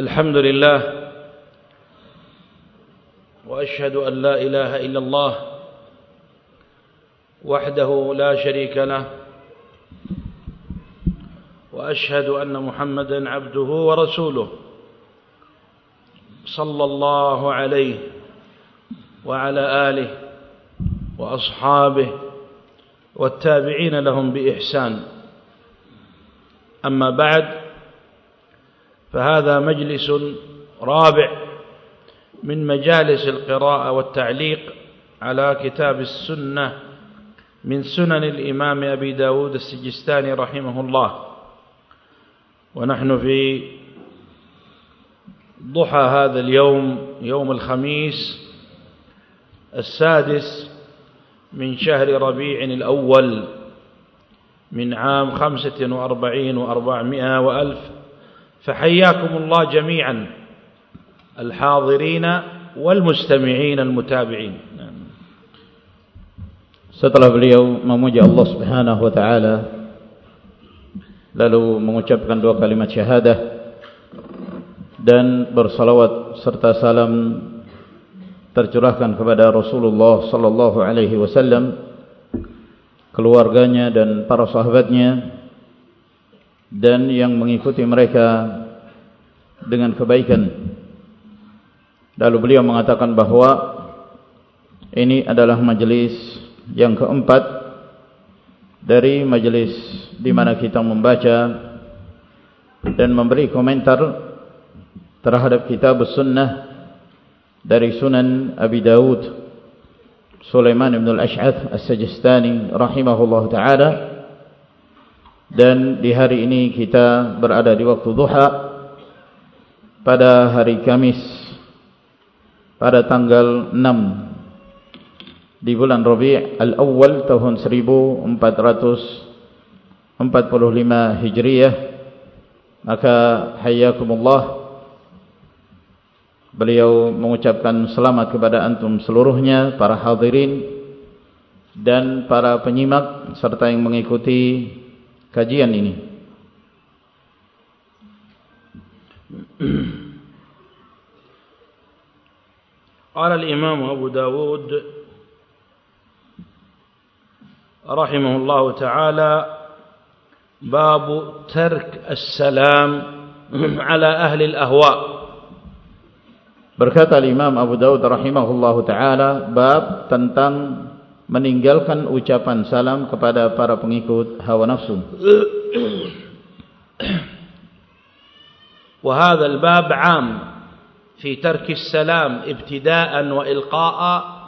الحمد لله وأشهد أن لا إله إلا الله وحده لا شريك له وأشهد أن محمدا عبده ورسوله صلى الله عليه وعلى آله وأصحابه والتابعين لهم بإحسان. أما بعد فهذا مجلس رابع من مجالس القراءة والتعليق على كتاب السنة من سنن الإمام أبي داود السجستاني رحمه الله. ونحن في ضحى هذا اليوم يوم الخميس السادس من شهر ربيع الأول من عام خمسة وأربعين وأربعمائة وألف فحياكم الله جميعا الحاضرين والمستمعين المتابعين Setelah beliau memuji Allah Subhanahu wa taala lalu mengucapkan dua kalimat syahadah dan bersalawat serta salam tercurahkan kepada Rasulullah sallallahu alaihi wasallam keluarganya dan para sahabatnya dan yang mengikuti mereka dengan kebaikan. Lalu beliau mengatakan bahawa ini adalah majlis yang keempat dari majlis di mana kita membaca dan memberi komentar terhadap kitab sunnah dari sunan Abi Dawud. Sulaiman ibn al-Ash'ath as-Sajistani rahimahullah ta'ala dan di hari ini kita berada di waktu duha pada hari Kamis pada tanggal 6 di bulan Rabi' al-awwal tahun 1445 Hijriyah. Maka hayyakumullah beliau mengucapkan selamat kepada antum seluruhnya para hadirin dan para penyimak serta yang mengikuti kajian ini قال الإمام أبو داود رحمه الله تعالى باب ترك السلام على أهل الأهواء Berkata Imam Abu Dawud rahimahullah ta'ala Bab tentang meninggalkan ucapan salam kepada para pengikut hawa nafsu وهذا الباب عام في ترك السلام ابتداء وإلقاء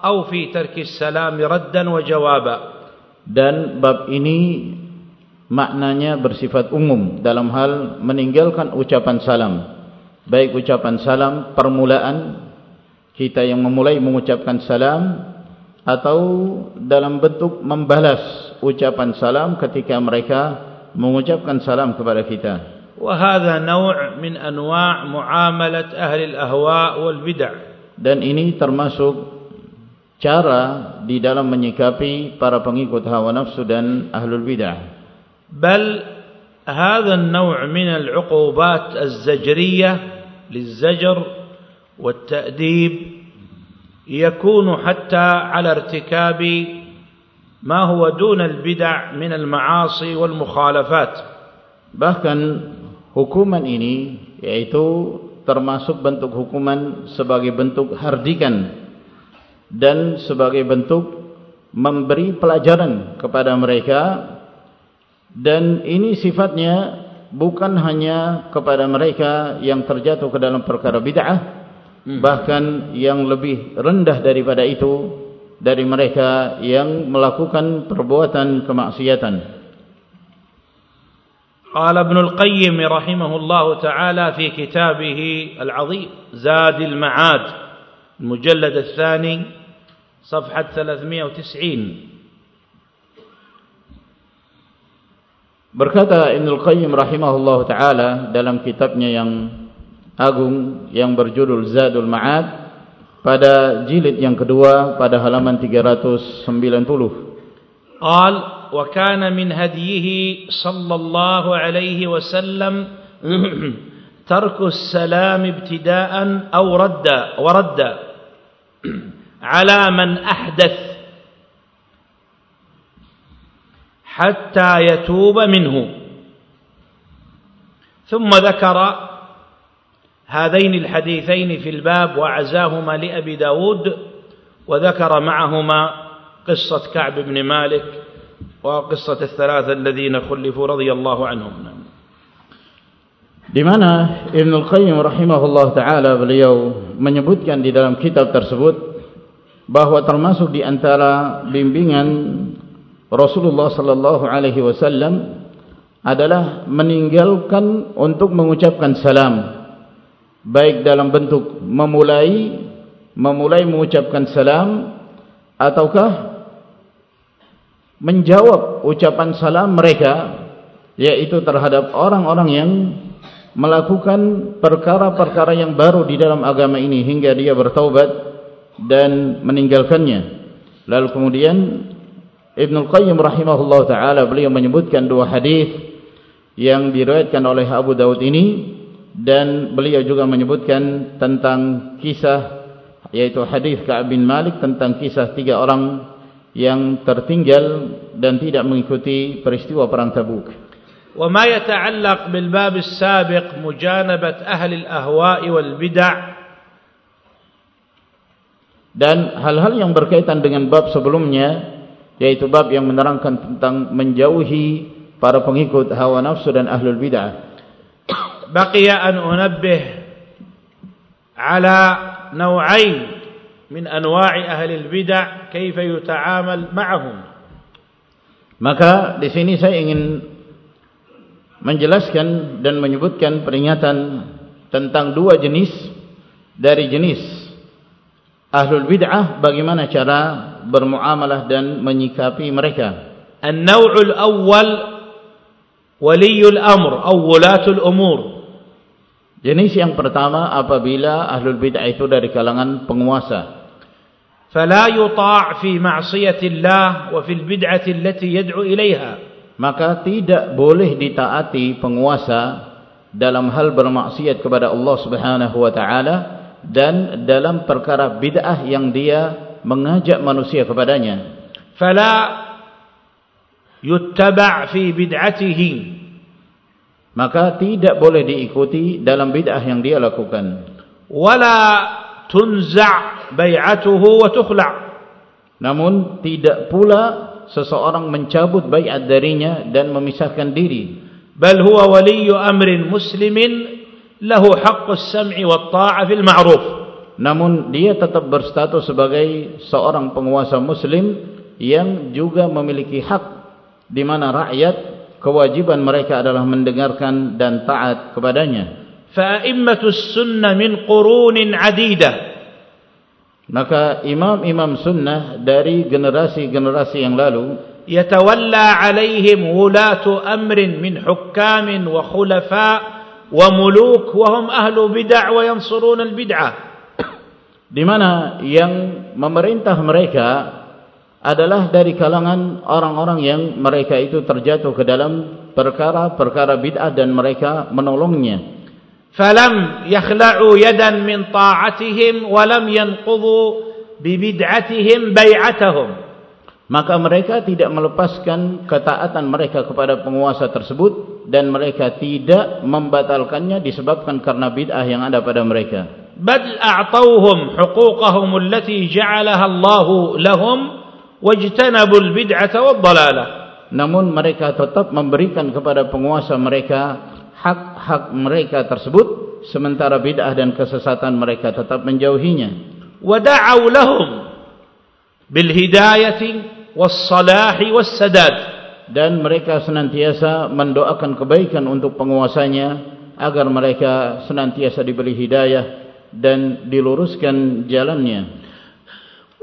أو في ترك السلام ردا وجوابا dan bab ini maknanya bersifat umum dalam hal meninggalkan ucapan salam baik ucapan salam permulaan kita yang memulai mengucapkan salam atau dalam bentuk membalas ucapan salam ketika mereka mengucapkan salam kepada kita وهذا نوع من أنواع معاملة أهل الأهواء والبدع dan ini termasuk cara di dalam menyikapi para pengikut hawa nafsu dan ahlul bid'ah بل هذا النوع من العقوبات الزجرية للزجر والتأديب يكون حتى على ارتكاب ما هو دون البدع من المعاصي والمخالفات bahkan hukuman ini yaitu termasuk bentuk hukuman sebagai bentuk hardikan dan sebagai bentuk memberi pelajaran kepada mereka dan ini sifatnya bukan hanya kepada mereka yang terjatuh ke dalam perkara bid'ah hmm. bahkan yang lebih rendah daripada itu dari mereka yang melakukan perbuatan kemaksiatan قال ابن القيم رحمه الله تعالى في كتابه العظيم زاد المعاد المجلد الثاني صفحة 390 Berkata Ibn Al-Qayyim rahimahullah ta'ala dalam kitabnya yang agung yang berjudul Zadul Ma'ad pada jilid yang kedua pada halaman 390 Al wa kana min hadiyihi sallallahu alaihi wasallam tarku salam ibtidaan aw radda wa radda ala man ahdath حتى يتوب منه ثم ذكر هذين الحديثين في الباب وعزاهما لأبي داود وذكر معهما قصة كعب بن مالك وقصة الثلاثة الذين خلفوا رضي الله عنهم di mana Ibn Al-Qayyim rahimahullah ta'ala beliau menyebutkan di dalam kitab tersebut bahawa termasuk di antara bimbingan Rasulullah sallallahu alaihi wasallam adalah meninggalkan untuk mengucapkan salam baik dalam bentuk memulai memulai mengucapkan salam ataukah menjawab ucapan salam mereka yaitu terhadap orang-orang yang melakukan perkara-perkara yang baru di dalam agama ini hingga dia bertaubat dan meninggalkannya. Lalu kemudian Ibn Al-Qayyim rahimahullah ta'ala beliau menyebutkan dua hadis yang diriwayatkan oleh Abu Dawud ini dan beliau juga menyebutkan tentang kisah yaitu hadis Ka'ab bin Malik tentang kisah tiga orang yang tertinggal dan tidak mengikuti peristiwa perang Tabuk. وما يتعلق بالباب السابق مجانبة أهل الأهواء والبدع dan hal-hal yang berkaitan dengan bab sebelumnya yaitu bab yang menerangkan tentang menjauhi para pengikut hawa nafsu dan ahlul bid'ah بقي أن أنبه على نوعين من أنواع أهل البدع كيف يتعامل معهم maka di sini saya ingin menjelaskan dan menyebutkan peringatan tentang dua jenis dari jenis ahlul bid'ah bagaimana cara bermuamalah dan menyikapi mereka an-naw'ul awwal waliyul amr aw wulatul umur jenis yang pertama apabila ahlul bid'ah itu dari kalangan penguasa. Fala yuta' fi ma'siyati Allah wa fil bid'ati allati yad'u ilaiha maka tidak boleh ditaati penguasa dalam hal bermaksiat kepada Allah Subhanahu wa taala dan dalam perkara bid'ah yang dia mengajak manusia kepadanya. Fala yuttaba' fi bid'atihi maka tidak boleh diikuti dalam bid'ah yang dia lakukan. Wala tunza' bai'atuhu wa tukhla' namun tidak pula seseorang mencabut baiat darinya dan memisahkan diri. Bal huwa waliy amrin muslimin lahu haqqus sam'i wat ta'a fil ma'ruf. Namun dia tetap berstatus sebagai seorang penguasa muslim yang juga memiliki hak di mana rakyat kewajiban mereka adalah mendengarkan dan taat kepadanya. Fa a'immatus sunnah min qurunin 'adidah maka imam-imam sunnah dari generasi-generasi yang lalu yatawalla alaihim wulatu amrin min hukam wa khulafa wa muluk wa hum ahlu bid'ah wa yansurun al di mana yang memerintah mereka adalah dari kalangan orang-orang yang mereka itu terjatuh ke dalam perkara-perkara bid'ah dan mereka menolongnya. Falam yakhla'u yadan min ta'atihim wa lam yanqudhu bi bid'atihim bai'atahum. Maka mereka tidak melepaskan ketaatan mereka kepada penguasa tersebut dan mereka tidak membatalkannya disebabkan karena bid'ah yang ada pada mereka. Bal a'tauhum huquqahum allati ja'alaha Allahu lahum wajtanabu al-bid'ata wad-dhalalah namun mereka tetap memberikan kepada penguasa mereka hak-hak mereka tersebut sementara bid'ah dan kesesatan mereka tetap menjauhinya. Wada'u lahum bil hidayati was salahi was sadad. Dan mereka senantiasa mendoakan kebaikan untuk penguasanya agar mereka senantiasa diberi hidayah dan diluruskan jalannya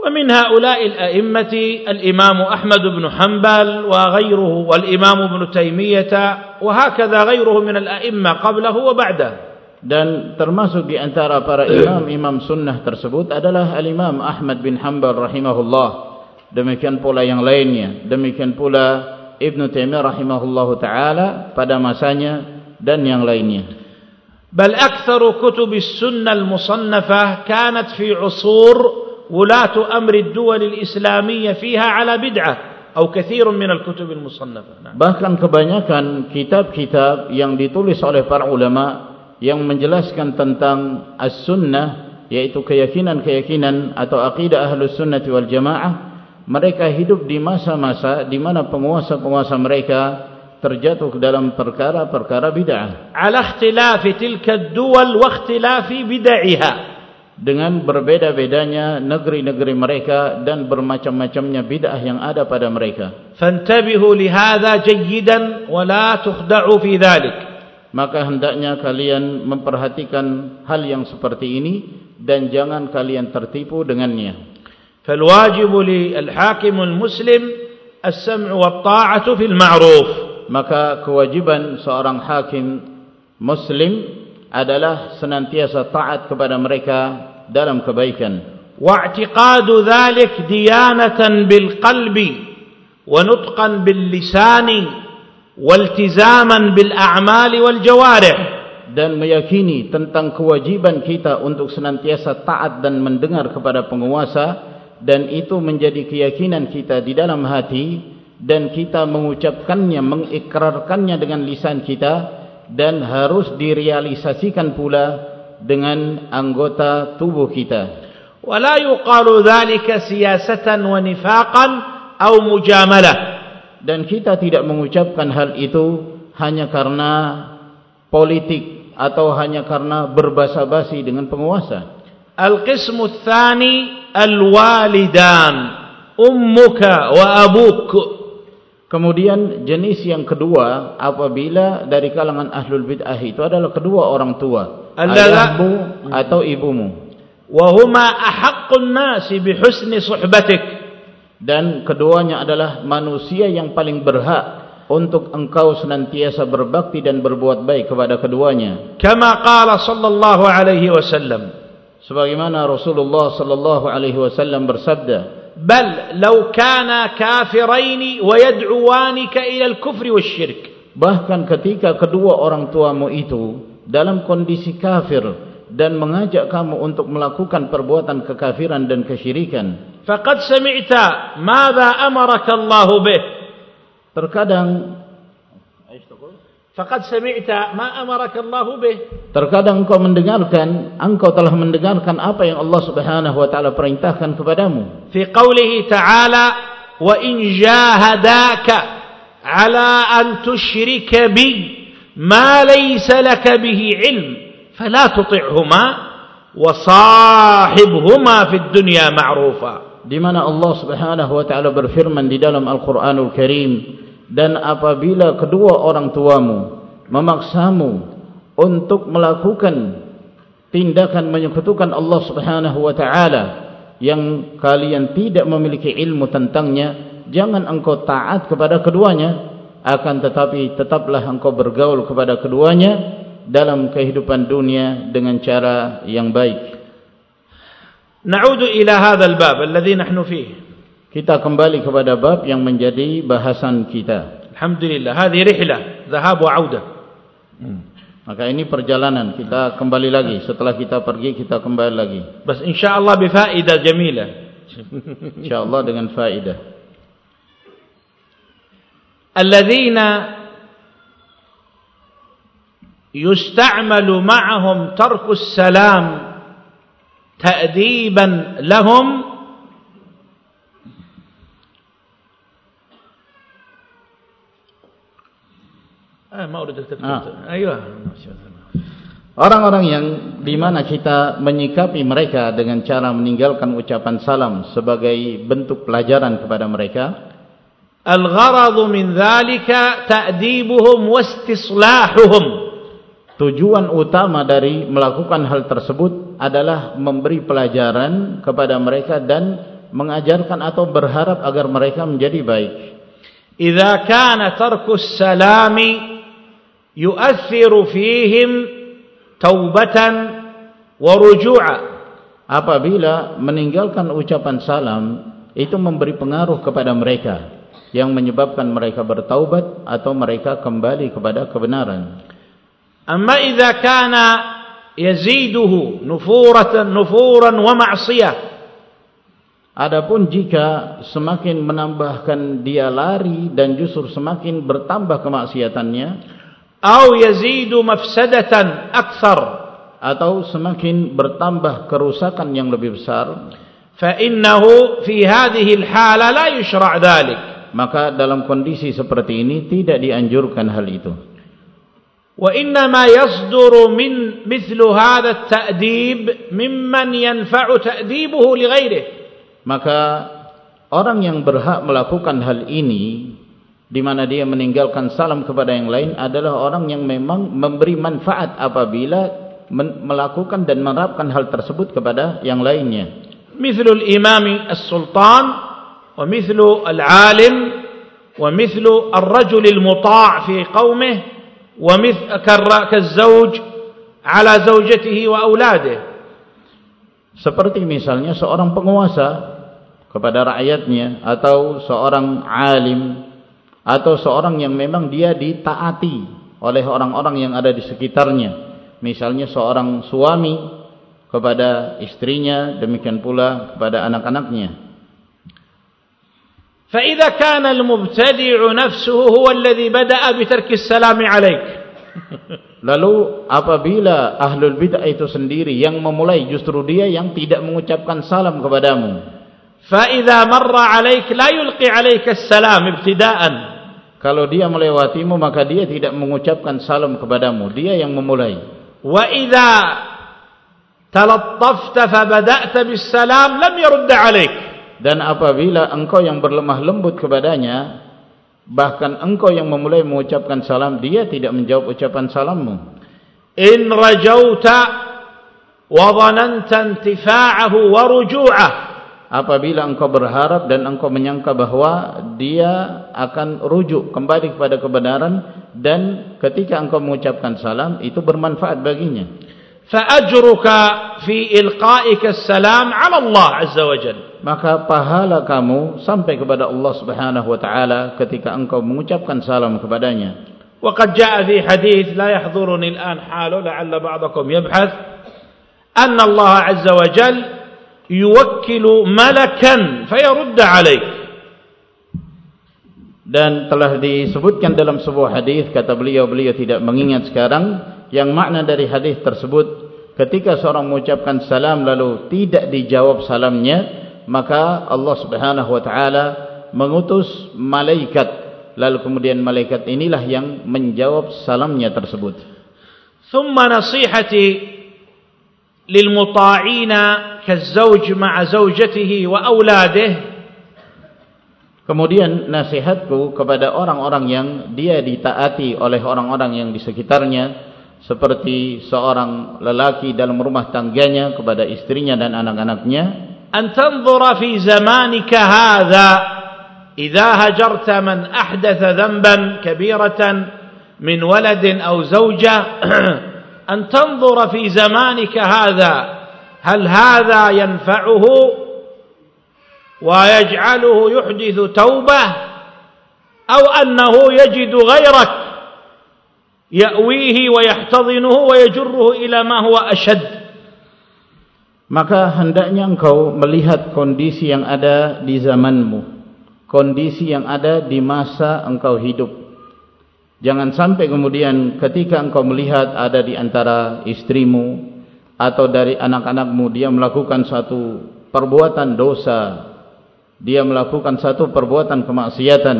ومن هؤلاء الأئمة الإمام أحمد بن حنبل وغيره والإمام ابن تيمية وهكذا غيره من الأئمة قبله وبعده dan termasuk di antara para imam-imam sunnah tersebut adalah al-imam Ahmad bin Hanbal rahimahullah demikian pula yang lainnya demikian pula Ibn Taimiyah rahimahullahu taala pada masanya dan yang lainnya بل أكثر كتب السنة المصنفة كانت في عصور ولاة أمر الدول الإسلامية فيها على بدعة أو كثير من الكتب المصنفة bahkan kebanyakan kitab-kitab yang ditulis oleh para ulama yang menjelaskan tentang as-sunnah yaitu keyakinan-keyakinan atau akidah ahlus sunnah wal jamaah mereka hidup di masa-masa di mana penguasa-penguasa mereka terjatuh ke dalam perkara-perkara bid'ah. Ala ikhtilafi tilka ad-duwal wa ikhtilafi bid'ahha. Dengan berbeda-bedanya negeri-negeri mereka dan bermacam-macamnya bid'ah yang ada pada mereka. Fantabihu li hadha jayyidan wa la tukhda'u fi dhalik. Maka hendaknya kalian memperhatikan hal yang seperti ini dan jangan kalian tertipu dengannya. فالواجب للحاكم المسلم السمع والطاعة في المعروف maka kewajiban seorang hakim muslim adalah senantiasa taat kepada mereka dalam kebaikan واعتقاد ذلك ديانة بالقلب ونطقا باللسان والتزاما بالأعمال والجوارح dan meyakini tentang kewajiban kita untuk senantiasa taat dan mendengar kepada penguasa dan itu menjadi keyakinan kita di dalam hati dan kita mengucapkannya, mengikrarkannya dengan lisan kita dan harus direalisasikan pula dengan anggota tubuh kita. ولا يقال ذلك سياسة ونفاقا أو مجاملة. Dan kita tidak mengucapkan hal itu hanya karena politik atau hanya karena berbasa-basi dengan penguasa. القسم الثاني الوالدان أمك وأبوك Kemudian jenis yang kedua apabila dari kalangan ahlul bid'ah itu adalah kedua orang tua, ayahmu atau ibumu. Wa huma ahaqqun nasi bi husni suhbatik. Dan keduanya adalah manusia yang paling berhak untuk engkau senantiasa berbakti dan berbuat baik kepada keduanya. Kama qala sallallahu alaihi wasallam. Sebagaimana Rasulullah sallallahu alaihi wasallam bersabda, بل لو كان كافرين ويدعوانك إلى الكفر والشرك bahkan ketika kedua orang tuamu itu dalam kondisi kafir dan mengajak kamu untuk melakukan perbuatan kekafiran dan kesyirikan faqad sami'ta madza amaraka Allah bih terkadang Faqad sami'ta ma amaraka Allah bih. Terkadang engkau mendengarkan, engkau telah mendengarkan apa yang Allah Subhanahu wa taala perintahkan kepadamu. Fi qoulihi ta'ala wa in jahadaka ala an tusyrika bi ma laysa laka bihi ilm fala tuti'huma wa sahibhuma fid dunya ma'rufa. Di mana Allah Subhanahu wa taala berfirman di dalam Al-Qur'anul Karim dan apabila kedua orang tuamu memaksamu untuk melakukan tindakan menyekutukan Allah Subhanahu wa taala yang kalian tidak memiliki ilmu tentangnya jangan engkau taat kepada keduanya akan tetapi tetaplah engkau bergaul kepada keduanya dalam kehidupan dunia dengan cara yang baik. Na'udu ila hadzal bab alladhi nahnu fihi kita kembali kepada bab yang menjadi bahasan kita. Alhamdulillah, hadhi rihlah, zahab wa audah. Hmm. Maka ini perjalanan, kita kembali lagi. Setelah kita pergi, kita kembali lagi. Bas insyaAllah bifaidah jamilah. InsyaAllah dengan faidah. Alladzina yusta'malu ma'ahum tarkus salam ta'diban lahum Ah, mau ah. Ayo. Orang-orang yang di mana kita menyikapi mereka dengan cara meninggalkan ucapan salam sebagai bentuk pelajaran kepada mereka. Al-gharadu min dhalika ta'dibuhum wastislahuhum. Tujuan utama dari melakukan hal tersebut adalah memberi pelajaran kepada mereka dan mengajarkan atau berharap agar mereka menjadi baik. Idza kana tarkus salami yu'athiru fihim taubatan wa ruju'a. Apabila meninggalkan ucapan salam itu memberi pengaruh kepada mereka yang menyebabkan mereka bertaubat atau mereka kembali kepada kebenaran. Amma idza kana yaziduhu nufuratan nufuran wa ma'siyah. Adapun jika semakin menambahkan dia lari dan justru semakin bertambah kemaksiatannya atau yazidu مفسده اكثر atau semakin bertambah kerusakan yang lebih besar. Fa innahu fi hadhihi alhala la yushra' dhalik. Maka dalam kondisi seperti ini tidak dianjurkan hal itu. Wa inna ma yasduru min mithlu hadha at-ta'dib mimman yanfa'u ta'dibuhu li ghayrihi maka orang yang berhak melakukan hal ini di mana dia meninggalkan salam kepada yang lain adalah orang yang memang memberi manfaat apabila melakukan dan menerapkan hal tersebut kepada yang lainnya. Mithlul imam as-sultan wa mithlu al-alim wa mithlu ar-rajul al-muta' fi qaumih wa mith karra kaz-zawj ala zawjatihi wa auladihi. Seperti misalnya seorang penguasa kepada rakyatnya atau seorang alim atau seorang yang memang dia ditaati oleh orang-orang yang ada di sekitarnya misalnya seorang suami kepada istrinya demikian pula kepada anak-anaknya فإذا كان المبتدع نفسه هو الذي بدأ بترك السلام عليك Lalu apabila ahlul bid'ah itu sendiri yang memulai justru dia yang tidak mengucapkan salam kepadamu. فإذا مر عليك لا يلقي عليك السلام ابتداء. Kalau dia melewatimu maka dia tidak mengucapkan salam kepadamu, dia yang memulai. وإذا تلطفت فبدأت بالسلام لم يرد عليك. Dan apabila engkau yang berlemah lembut kepadanya, bahkan engkau yang memulai mengucapkan salam, dia tidak menjawab ucapan salammu. In rajauta wa dhananta intifa'ahu wa ruju'ah. Apabila engkau berharap dan engkau menyangka bahwa dia akan rujuk kembali kepada kebenaran dan ketika engkau mengucapkan salam itu bermanfaat baginya. Fa'ajruka fi ilqa'ika salam 'ala Allah 'azza wa jalla maka pahala kamu sampai kepada Allah Subhanahu wa taala ketika engkau mengucapkan salam kepadanya. وقد جاء في حديث لا يحضرني الآن حاله لعل بعضكم يبحث أن الله عز وجل yuwakkil malakan fayurud alayk dan telah disebutkan dalam sebuah hadis kata beliau beliau tidak mengingat sekarang yang makna dari hadis tersebut ketika seorang mengucapkan salam lalu tidak dijawab salamnya maka Allah Subhanahu wa taala mengutus malaikat. Lalu kemudian malaikat inilah yang menjawab salamnya tersebut. Thumma nasihati lil muta'ina kazawj ma'a zawjatihi wa auladihi Kemudian nasihatku kepada orang-orang yang dia ditaati oleh orang-orang yang di sekitarnya seperti seorang lelaki dalam rumah tangganya kepada istrinya dan anak-anaknya أن تنظر في زمانك هذا إذا هجرت من أحدث ذنبا كبيرة من ولد أو زوجة أن تنظر في زمانك هذا هل هذا ينفعه ويجعله يحدث توبة أو أنه يجد غيرك يأويه ويحتضنه ويجره إلى ما هو أشد maka hendaknya engkau melihat kondisi yang ada di zamanmu kondisi yang ada di masa engkau hidup jangan sampai kemudian ketika engkau melihat ada di antara istrimu atau dari anak-anakmu dia melakukan satu perbuatan dosa dia melakukan satu perbuatan kemaksiatan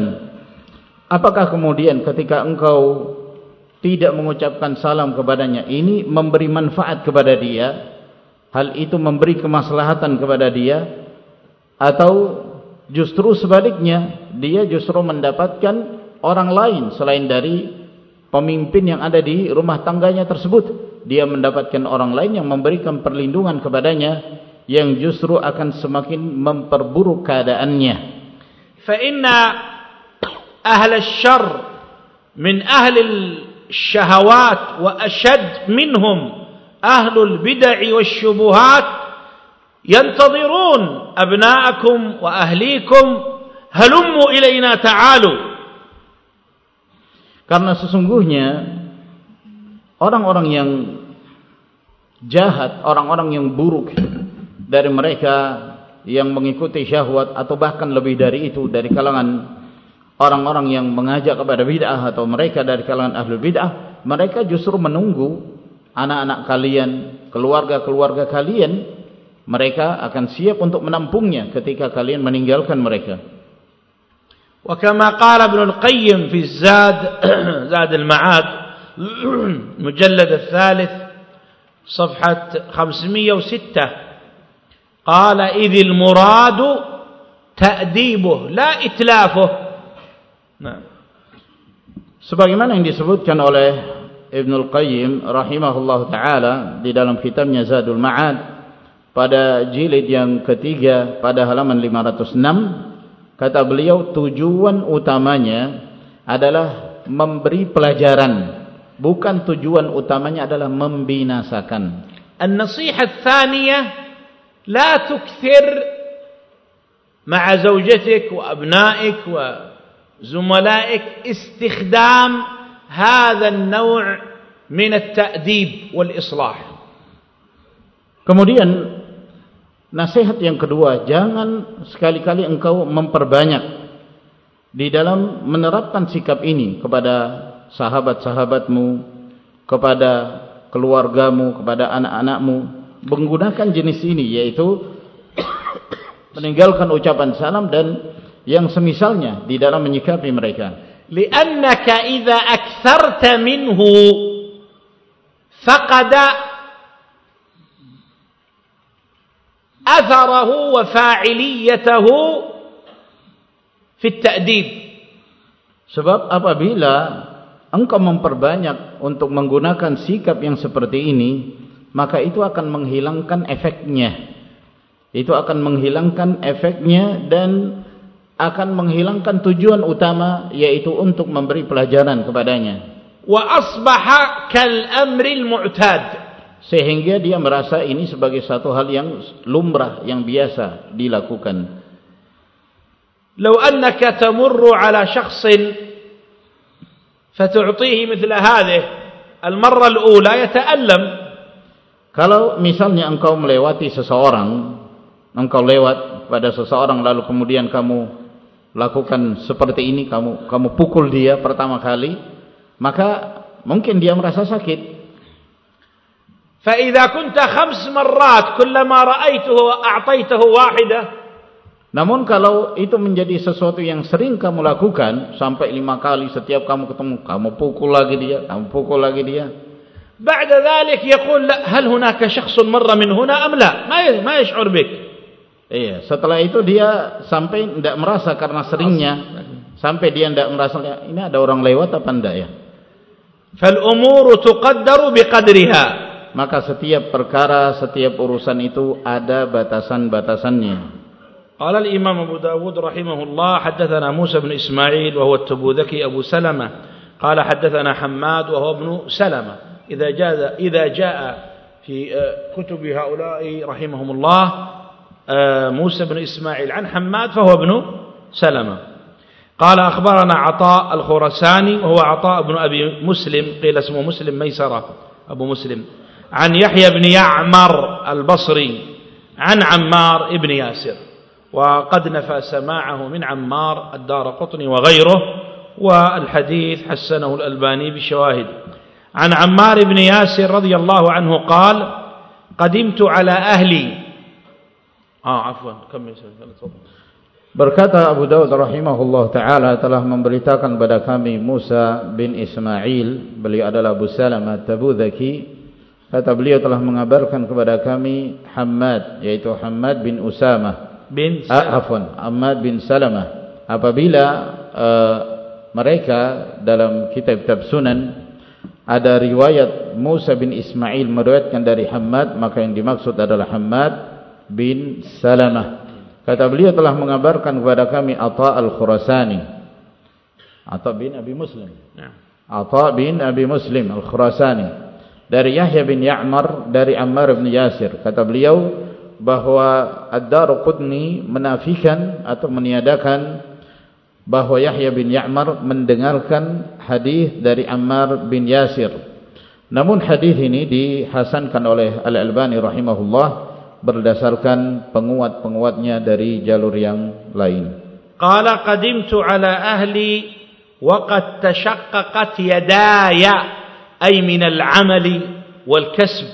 apakah kemudian ketika engkau tidak mengucapkan salam kepadanya ini memberi manfaat kepada dia? Hal itu memberi kemaslahatan kepada dia? Atau justru sebaliknya dia justru mendapatkan orang lain selain dari pemimpin yang ada di rumah tangganya tersebut dia mendapatkan orang lain yang memberikan perlindungan kepadanya yang justru akan semakin memperburuk keadaannya fa inna ahl asy-syarr min ahli syahawat wa ashad minhum أهل البدع والشبهات ينتظرون أبناءكم وأهليكم هلموا إلينا تعالوا karena sesungguhnya orang-orang yang jahat, orang-orang yang buruk dari mereka yang mengikuti syahwat atau bahkan lebih dari itu dari kalangan orang-orang yang mengajak kepada bid'ah atau mereka dari kalangan ahli bid'ah, mereka justru menunggu anak-anak kalian, keluarga-keluarga kalian mereka akan siap untuk menampungnya ketika kalian meninggalkan mereka. Kama qala Ibn Al-Qayyim fi Zad Zad Al-Ma'ad mujallad al-thalith صفحة 506 قال إذ المراد تأديبه لا إتلافه Nah. Sebagaimana yang disebutkan oleh Ibn Al-Qayyim rahimahullah ta'ala di dalam kitabnya Zadul Ma'ad pada jilid yang ketiga pada halaman 506 kata beliau tujuan utamanya adalah memberi pelajaran. Bukan tujuan utamanya adalah membinasakan. An-nasihah tsaniyah la tukthir ma'a zawjatik wa abna'ik wa zumalaik istikhdam hadha an-naw' min at-ta'dib wal islah kemudian Nasihat yang kedua, jangan sekali-kali engkau memperbanyak di dalam menerapkan sikap ini kepada sahabat-sahabatmu, kepada keluargamu, kepada anak-anakmu, menggunakan jenis ini yaitu meninggalkan ucapan salam dan yang semisalnya di dalam menyikapi mereka. Li'annaka idza aktsarta minhu faqada أثره وفاعليته في التأديب sebab apabila engkau memperbanyak untuk menggunakan sikap yang seperti ini maka itu akan menghilangkan efeknya itu akan menghilangkan efeknya dan akan menghilangkan tujuan utama yaitu untuk memberi pelajaran kepadanya wa asbaha kal amril mu'tad sehingga dia merasa ini sebagai satu hal yang lumrah yang biasa dilakukan. لو أنك تمر على شخص فتعطيه مثل هذه المرة الأولى يتألم kalau misalnya engkau melewati seseorang engkau lewat pada seseorang lalu kemudian kamu lakukan seperti ini kamu kamu pukul dia pertama kali maka mungkin dia merasa sakit فإذا كنت خمس مرات كلما رأيته أعطيته واحدة Namun kalau itu menjadi sesuatu yang sering kamu lakukan sampai lima kali setiap kamu ketemu kamu pukul lagi dia, kamu pukul lagi dia. بعد ذلك يقول لا هل هناك شخص مر من هنا أم لا ما ما يشعر بك. Iya, setelah itu dia sampai tidak merasa karena seringnya sampai dia tidak merasa ini ada orang lewat apa enggak ya. فالأمور تقدر بقدرها maka setiap perkara, setiap urusan itu ada batasan-batasannya. قال الإمام أبو داود رحمه الله حدثنا موسى بن إسماعيل وهو التبوذكي أبو سلمة قال حدثنا حماد وهو ابن سلمة إذا جاء, إذا جاء في كتب هؤلاء رحمهم الله موسى بن إسماعيل عن حماد فهو ابن سلمة قال أخبرنا عطاء الخرساني وهو عطاء بن أبي مسلم قيل اسمه مسلم ميسرة أبو مسلم عن يحيى بن يعمر البصري عن عمار بن ياسر وقد نفى سماعه من عمار الدار قطني وغيره والحديث حسنه الألباني بشواهد. عن عمار بن ياسر رضي الله عنه قال قدمت على أهلي. آه عفوا كمل Berkata Abu Dawud rahimahullah ta'ala telah memberitakan kepada kami Musa bin Ismail. Beliau adalah Abu Salamah Tabudhaki Kata beliau telah mengabarkan kepada kami Hamad yaitu Hamad bin Usamah. Bin ah, Afwan Hamad bin Salamah. Apabila uh, mereka dalam kitab-kitab sunan ada riwayat Musa bin Ismail meriwayatkan dari Hamad maka yang dimaksud adalah Hamad bin Salamah. Kata beliau telah mengabarkan kepada kami Atha al-Khurasani. Atha bin Abi Muslim. Ya. Atha bin Abi Muslim al-Khurasani dari Yahya bin Ya'mar dari Ammar bin Yasir. Kata beliau bahwa Ad-Darqutni menafikan atau meniadakan bahwa Yahya bin Ya'mar mendengarkan hadis dari Ammar bin Yasir. Namun hadis ini dihasankan oleh Al-Albani rahimahullah berdasarkan penguat-penguatnya dari jalur yang lain. Qala qadimtu ala ahli wa qad tashaqqaqat yadaya ay min al-amali wal kasb.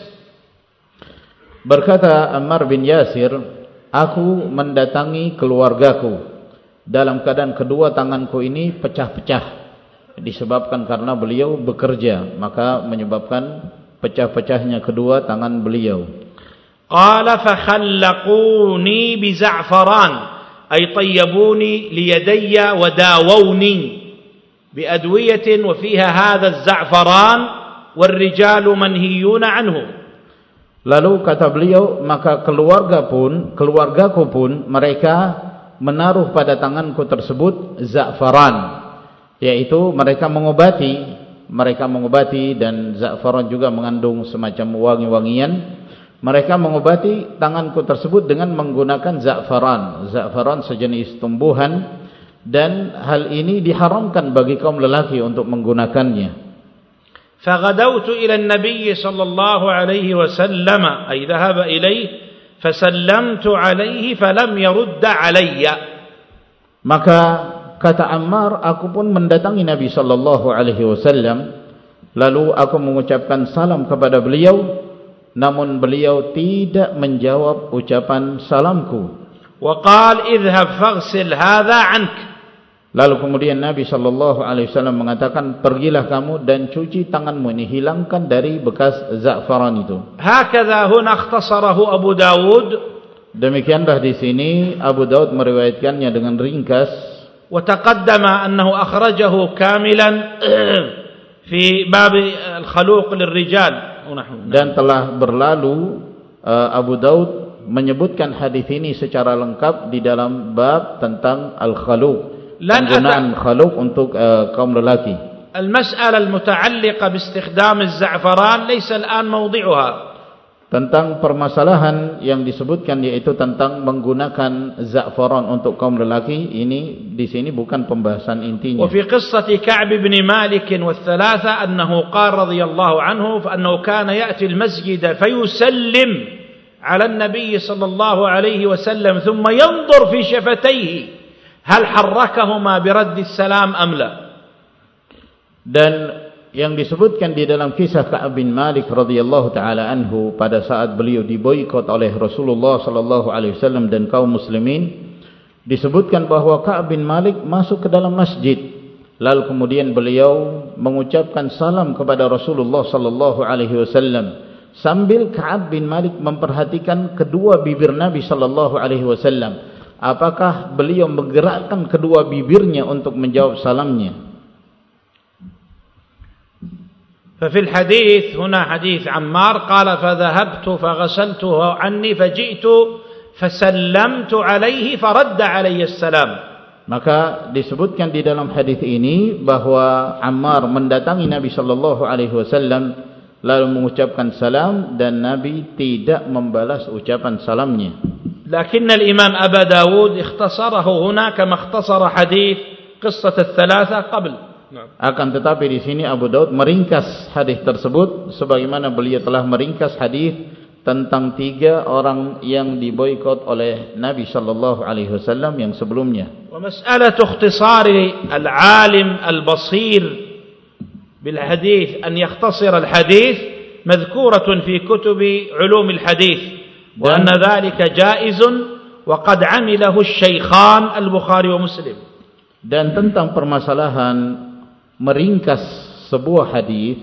Berkata Ammar bin Yasir, aku mendatangi keluargaku. Dalam keadaan kedua tanganku ini pecah-pecah disebabkan karena beliau bekerja maka menyebabkan pecah-pecahnya kedua tangan beliau. Qala fa khallaquni bi za'faran ay tayyibuni li yadayya wa dawuni fiha hadha az-za'faran wal rijalu manhiyuna anhu lalu kata beliau maka keluarga pun keluargaku pun mereka menaruh pada tanganku tersebut za'faran. Yaitu mereka mengobati mereka mengobati dan za'faran juga mengandung semacam wangi-wangian. Mereka mengobati tanganku tersebut dengan menggunakan za'faran. Za'faran sejenis tumbuhan dan hal ini diharamkan bagi kaum lelaki untuk menggunakannya فغدوت إلى النبي صلى الله عليه وسلم أي ذهب إليه فسلمت عليه فلم يرد علي maka kata Ammar aku pun mendatangi Nabi sallallahu alaihi wasallam lalu aku mengucapkan salam kepada beliau namun beliau tidak menjawab ucapan salamku wa qala idhhab faghsil hadha ank Lalu kemudian Nabi sallallahu alaihi wasallam mengatakan pergilah kamu dan cuci tanganmu ini hilangkan dari bekas za'faran itu. Hakadha huna ikhtasarahu Abu Dawud. Demikianlah di sini Abu Dawud meriwayatkannya dengan ringkas. Wa taqaddama annahu akhrajahu kamilan fi bab al-khuluq lirrijal. Dan telah berlalu uh, Abu Dawud menyebutkan hadis ini secara lengkap di dalam bab tentang al-khuluq. lanjunaan khaluk untuk uh, kaum lelaki. المسألة المتعلقة باستخدام الزعفران ليس الآن موضعها. Tentang permasalahan yang disebutkan yaitu tentang menggunakan za'faran untuk kaum lelaki ini di sini bukan pembahasan intinya. وفي قصة كعب بن مالك والثلاثة أنه قال رضي الله عنه فأنه كان يأتي المسجد فيسلم على النبي صلى الله عليه وسلم ثم ينظر في شفتيه hal harrakahuma bi radd as-salam am la. Dan yang disebutkan di dalam kisah Ka'ab bin Malik radhiyallahu taala anhu pada saat beliau diboikot oleh Rasulullah sallallahu alaihi wasallam dan kaum muslimin disebutkan bahwa Ka'ab bin Malik masuk ke dalam masjid lalu kemudian beliau mengucapkan salam kepada Rasulullah sallallahu alaihi wasallam sambil Ka'ab bin Malik memperhatikan kedua bibir Nabi sallallahu alaihi wasallam apakah beliau menggerakkan kedua bibirnya untuk menjawab salamnya ففي الحديث هنا حديث عمار قال فذهبت فغسلته عني فجئت فسلمت عليه فرد علي السلام maka disebutkan di dalam hadis ini bahwa Ammar mendatangi Nabi sallallahu alaihi wasallam lalu mengucapkan salam dan Nabi tidak membalas ucapan salamnya. Lakin al-Imam Abu Dawud ikhtasarahu huna kama ikhtasara hadis qissah al-thalatha qabl. Akan tetapi di sini Abu Daud meringkas hadis tersebut sebagaimana beliau telah meringkas hadis tentang tiga orang yang diboikot oleh Nabi sallallahu alaihi wasallam yang sebelumnya. Wa mas'alatu ikhtisar al-alim al-basir bil hadis an yakhtasir al-hadis مذكورة في وأن ذلك amilahu syaikhan al-Bukhari wa Muslim. Dan tentang permasalahan meringkas sebuah hadis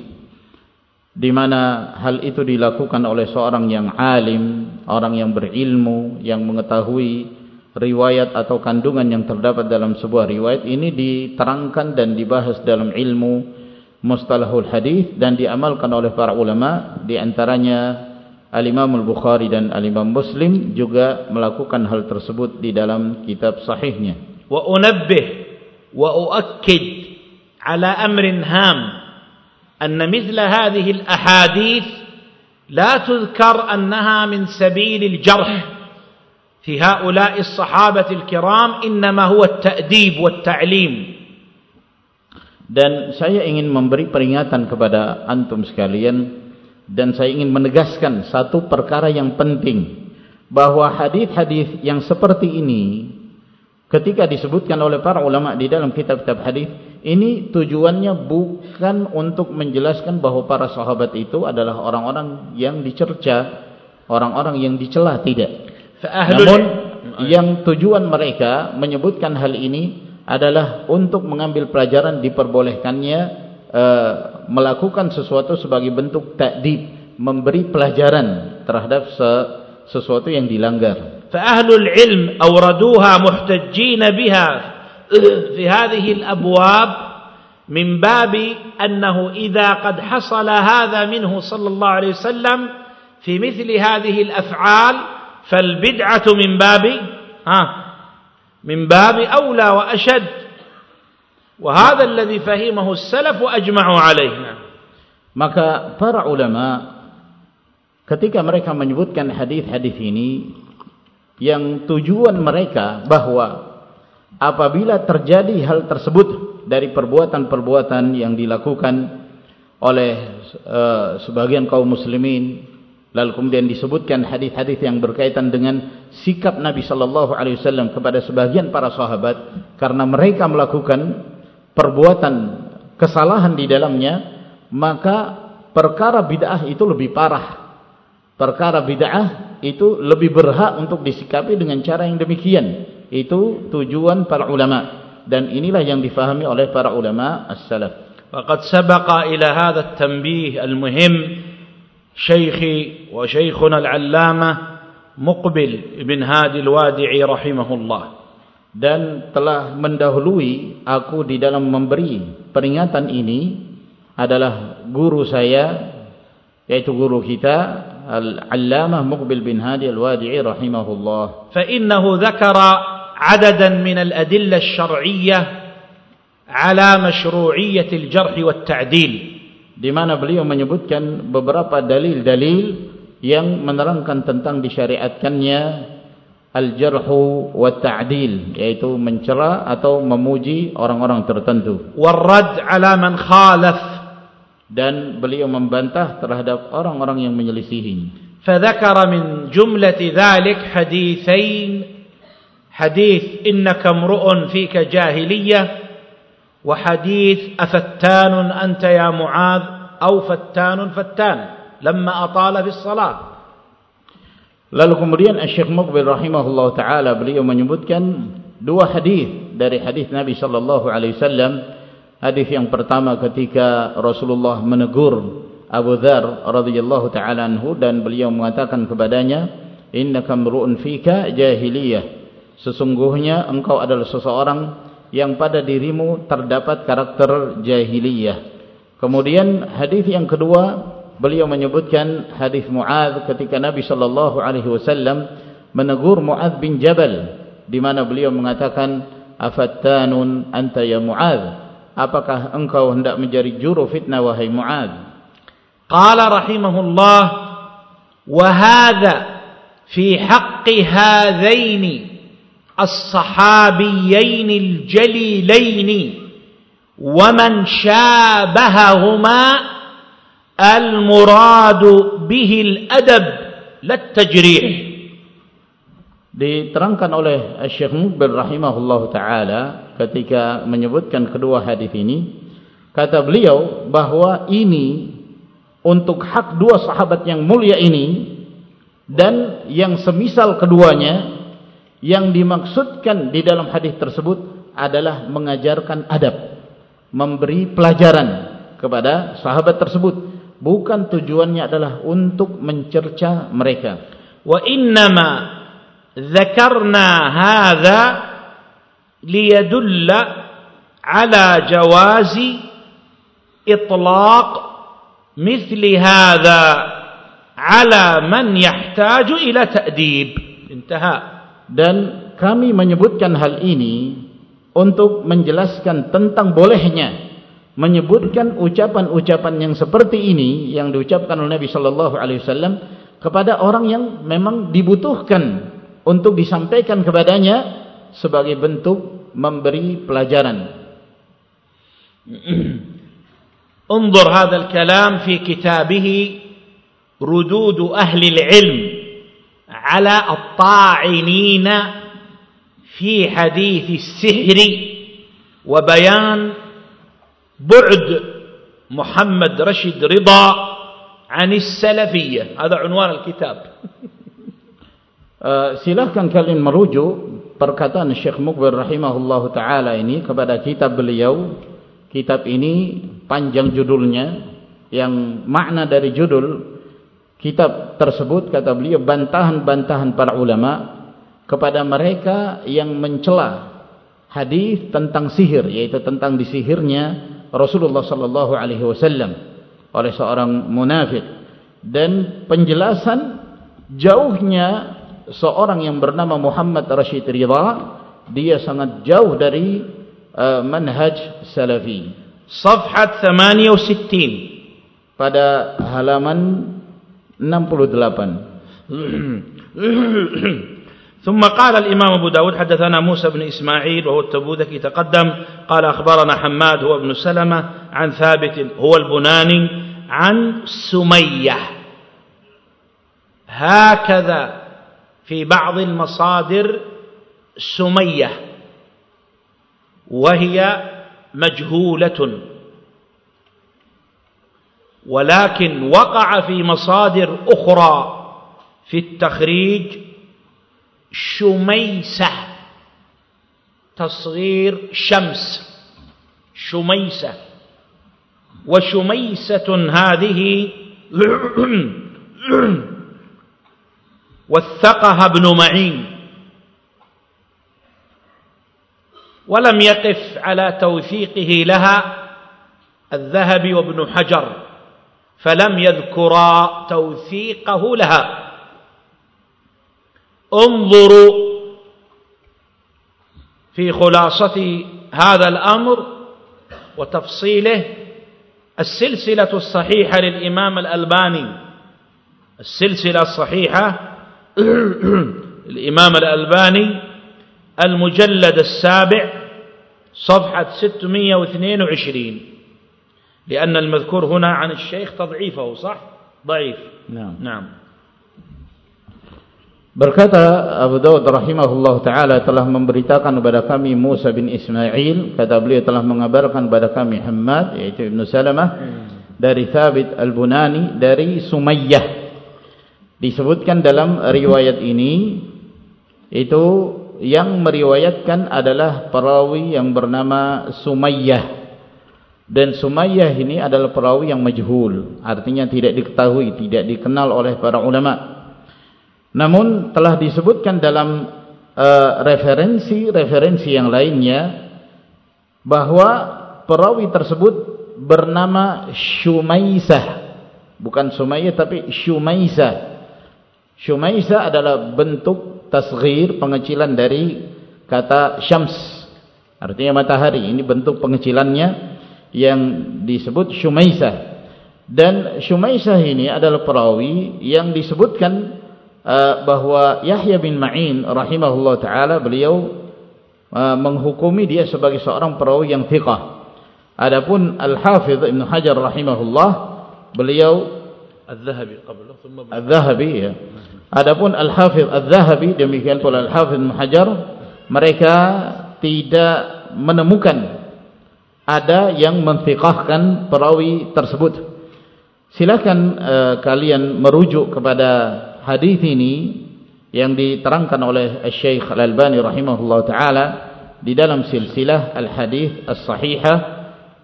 di mana hal itu dilakukan oleh seorang yang alim, orang yang berilmu, yang mengetahui riwayat atau kandungan yang terdapat dalam sebuah riwayat ini diterangkan dan dibahas dalam ilmu mustalahul hadis dan diamalkan oleh para ulama di antaranya Al-Imam Al-Bukhari dan Al-Imam Muslim juga melakukan hal tersebut di dalam kitab sahihnya. Wa unabbih wa uakkid على أمر هام أن مثل هذه الأحاديث لا تذكر أنها من سبيل الجرح في هؤلاء الصحابة الكرام إنما هو التأديب والتعليم dan saya ingin memberi peringatan kepada antum sekalian dan saya ingin menegaskan satu perkara yang penting bahwa hadis-hadis yang seperti ini ketika disebutkan oleh para ulama di dalam kitab-kitab hadis ini tujuannya bukan untuk menjelaskan bahwa para sahabat itu adalah orang-orang yang dicerca orang-orang yang dicela tidak. Namun yang tujuan mereka menyebutkan hal ini adalah untuk mengambil pelajaran diperbolehkannya uh, melakukan sesuatu sebagai bentuk takdib memberi pelajaran terhadap se sesuatu yang dilanggar. فأهل العلم أوردوها محتجين بها في هذه الأبواب من باب أنه إذا قد حصل هذا منه صلى الله عليه وسلم في مثل هذه الأفعال فالبدعة من باب ها من باب أولى وأشد وهذا الذي فهمه السلف وأجمعوا عليه maka para ulama ketika mereka menyebutkan hadis-hadis ini yang tujuan mereka bahwa apabila terjadi hal tersebut dari perbuatan-perbuatan yang dilakukan oleh uh, sebagian kaum muslimin lalu kemudian disebutkan hadis-hadis yang berkaitan dengan sikap Nabi sallallahu alaihi wasallam kepada sebagian para sahabat karena mereka melakukan perbuatan kesalahan di dalamnya maka perkara bid'ah itu lebih parah. Perkara bid'ah itu lebih berhak untuk disikapi dengan cara yang demikian. Itu tujuan para ulama. Dan inilah yang difahami oleh para ulama as-salaf. Faqad sabaqa ila hadha at-tanbih al-muhim shaykhi wa shaykhuna al-allamah Muqbil ibn Hadi al-Wadi'i rahimahullah dan telah mendahului aku di dalam memberi peringatan ini adalah guru saya yaitu guru kita Al-Allamah Muqbil bin Hadi Al-Wadi'i rahimahullah. Fa innahu dzakara 'adadan min al-adillah asy-syar'iyyah 'ala mashru'iyyah al-jarh wa at-ta'dil. Di mana beliau menyebutkan beberapa dalil-dalil yang menerangkan tentang disyariatkannya al-jarhu wa ta'dil yaitu mencela atau memuji orang-orang tertentu warad ala man khalaf dan beliau membantah terhadap orang-orang yang menyelisihi. فذكر من جملة ذلك حديثين حديث إنك امرؤ فيك جاهلية وحديث أفتان أنت يا معاذ أو فتان فتان لما أطال في الصلاة Lalu kemudian Syekh Muqbil rahimahullah taala beliau menyebutkan dua hadis dari hadis Nabi sallallahu alaihi wasallam. Hadis yang pertama ketika Rasulullah menegur Abu Dhar radhiyallahu taala anhu dan beliau mengatakan kepadanya innaka mru'un fika jahiliyah. Sesungguhnya engkau adalah seseorang yang pada dirimu terdapat karakter jahiliyah. Kemudian hadis yang kedua beliau menyebutkan hadis Muadz ketika Nabi sallallahu alaihi wasallam menegur Muadz bin Jabal di mana beliau mengatakan afattanun anta ya Muadz apakah engkau hendak menjadi juru fitnah wahai Muad? Qala rahimahullah wa hadha fi haqqi hadhaini as-sahabiyyin al-jalilain wa man bihi al-adab la tajrih diterangkan oleh Syekh Mubin rahimahullah taala ketika menyebutkan kedua hadis ini kata beliau bahwa ini untuk hak dua sahabat yang mulia ini dan yang semisal keduanya yang dimaksudkan di dalam hadis tersebut adalah mengajarkan adab memberi pelajaran kepada sahabat tersebut bukan tujuannya adalah untuk mencerca mereka. Wa innama dzakarna hadza liyadulla ala jawazi itlaq mithli hadza ala man yahtaju ila ta'dib. Intaha. Dan kami menyebutkan hal ini untuk menjelaskan tentang bolehnya menyebutkan ucapan-ucapan yang seperti ini yang diucapkan oleh Nabi sallallahu alaihi wasallam kepada orang yang memang dibutuhkan untuk disampaikan kepadanya sebagai bentuk memberi pelajaran. انظر هذا الكلام في كتابه ردود أهل العلم على الطاعنين في حديث السحر وبيان بعد محمد رشد رضا عن السلفية هذا عنوان الكتاب uh, silahkan kalian merujuk perkataan Syekh Mukbir rahimahullah ta'ala ini kepada kitab beliau kitab ini panjang judulnya yang makna dari judul kitab tersebut kata beliau bantahan-bantahan para ulama kepada mereka yang mencela hadis tentang sihir yaitu tentang disihirnya Rasulullah sallallahu alaihi wasallam oleh seorang munafik dan penjelasan jauhnya seorang yang bernama Muhammad Rashid Ridha dia sangat jauh dari uh, manhaj salafi. Safhat 68 pada halaman 68 ثم قال الإمام أبو داود حدثنا موسى بن إسماعيل وهو التبوذكي تقدم. قال أخبرنا حماد هو ابن سلمة عن ثابت هو البناني عن سمية. هكذا في بعض المصادر سمية. وهي مجهولة. ولكن وقع في مصادر أخرى في التخريج شميسة. تصغير شمس. شميسة. وشميسة هذه وثقها ابن معين. ولم يقف على توثيقه لها الذهبي وابن حجر فلم يذكرا توثيقه لها. انظروا في خلاصة هذا الأمر وتفصيله السلسلة الصحيحة للإمام الألباني. السلسلة الصحيحة الإمام الألباني المجلد السابع صفحة 622 لأن المذكور هنا عن الشيخ تضعيفه صح؟ ضعيف. نعم. نعم. Berkata Abu Dawud rahimahullah ta'ala telah memberitakan kepada kami Musa bin Ismail. Kata beliau telah mengabarkan kepada kami Hamad, yaitu Ibn Salamah. Dari Thabit Al-Bunani, dari Sumayyah. Disebutkan dalam riwayat ini, itu yang meriwayatkan adalah perawi yang bernama Sumayyah. Dan Sumayyah ini adalah perawi yang majhul. Artinya tidak diketahui, tidak dikenal oleh para ulama' Namun telah disebutkan dalam referensi-referensi uh, yang lainnya bahwa perawi tersebut bernama Shumaisah. Bukan Sumayyah tapi Shumaisah. Shumaisah adalah bentuk tasghir pengecilan dari kata Syams. Artinya matahari. Ini bentuk pengecilannya yang disebut Shumaisah. Dan Shumaisah ini adalah perawi yang disebutkan Uh, bahawa Yahya bin Ma'in rahimahullah taala beliau uh, menghukumi dia sebagai seorang perawi yang thiqah. Adapun Al-Hafidh Ibn Hajar rahimahullah beliau Al-Zahabi qabla thumma Al-Zahabi ya. Adapun Al-Hafidh Al-Zahabi demikian pula Al-Hafidh Ibn Hajar mereka tidak menemukan ada yang menthiqahkan perawi tersebut. Silakan uh, kalian merujuk kepada hadis ini yang diterangkan oleh Syekh Al-Albani rahimahullah taala di dalam silsilah al-hadis as-sahihah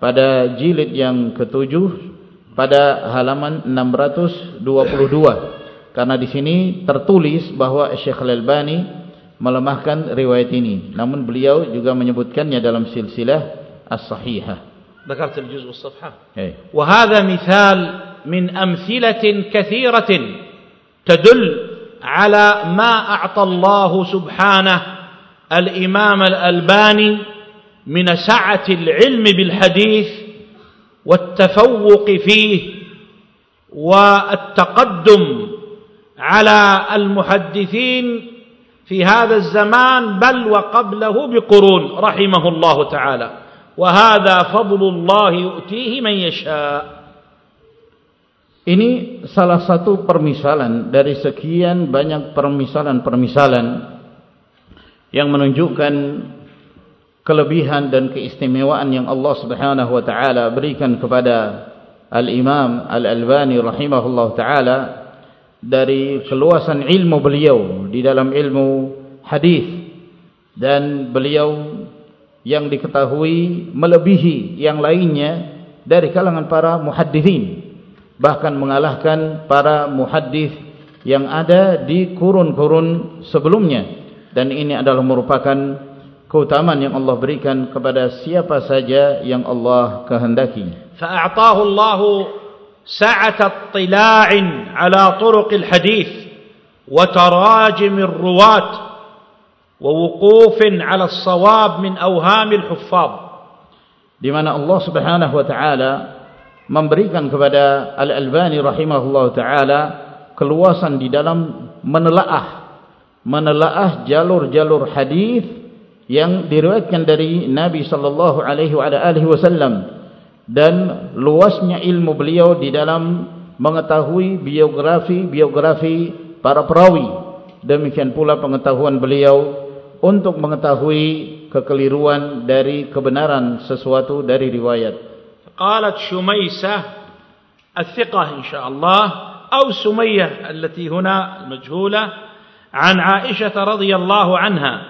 pada jilid yang ketujuh pada halaman 622 karena di sini tertulis bahawa Syekh Al-Albani melemahkan riwayat ini namun beliau juga menyebutkannya dalam silsilah as-sahihah ذكرت الجزء والصفحة وهذا مثال من أمثلة كثيرة تدل على ما أعطى الله سبحانه الإمام الألباني من سعة العلم بالحديث والتفوق فيه والتقدم على المحدثين في هذا الزمان بل وقبله بقرون رحمه الله تعالى. وهذا فضل الله يؤتيه من يشاء. Ini salah satu permisalan dari sekian banyak permisalan-permisalan yang menunjukkan kelebihan dan keistimewaan yang Allah Subhanahu wa taala berikan kepada Al-Imam Al-Albani rahimahullah taala dari keluasan ilmu beliau di dalam ilmu hadis dan beliau yang diketahui melebihi yang lainnya dari kalangan para muhaddithin bahkan mengalahkan para muhaddis yang ada di kurun-kurun sebelumnya. Dan ini adalah merupakan keutamaan yang Allah berikan kepada siapa saja yang Allah kehendaki. Fa'atahu Allah sa'at at-tila'a 'ala turuq al-hadith wa tarajim ar-ruwat wa wuquf 'ala as-sawab min awham al-huffaz. Di mana Allah Subhanahu wa taala memberikan kepada Al-Albani rahimahullah taala keluasan di dalam menelaah menelaah jalur-jalur hadis yang diriwayatkan dari Nabi sallallahu alaihi wasallam dan luasnya ilmu beliau di dalam mengetahui biografi-biografi para perawi. Demikian pula pengetahuan beliau untuk mengetahui kekeliruan dari kebenaran sesuatu dari riwayat قالت شميسة الثقة إن شاء الله أو سمية التي هنا المجهولة عن عائشة رضي الله عنها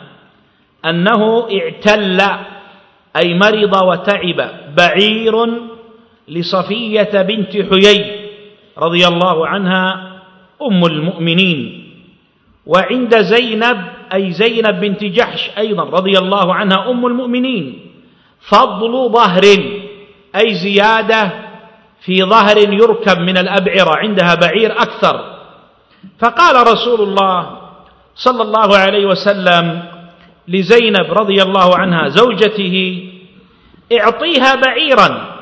أنه اعتل أي مرض وتعب بعير لصفية بنت حيي رضي الله عنها أم المؤمنين. وعند زينب أي زينب بنت جحش أيضا رضي الله عنها أم المؤمنين. فضل ظهر أي زيادة في ظهر يركب من الأبعرة عندها بعير أكثر. فقال رسول الله صلى الله عليه وسلم لزينب رضي الله عنها زوجته اعطيها بعيرا.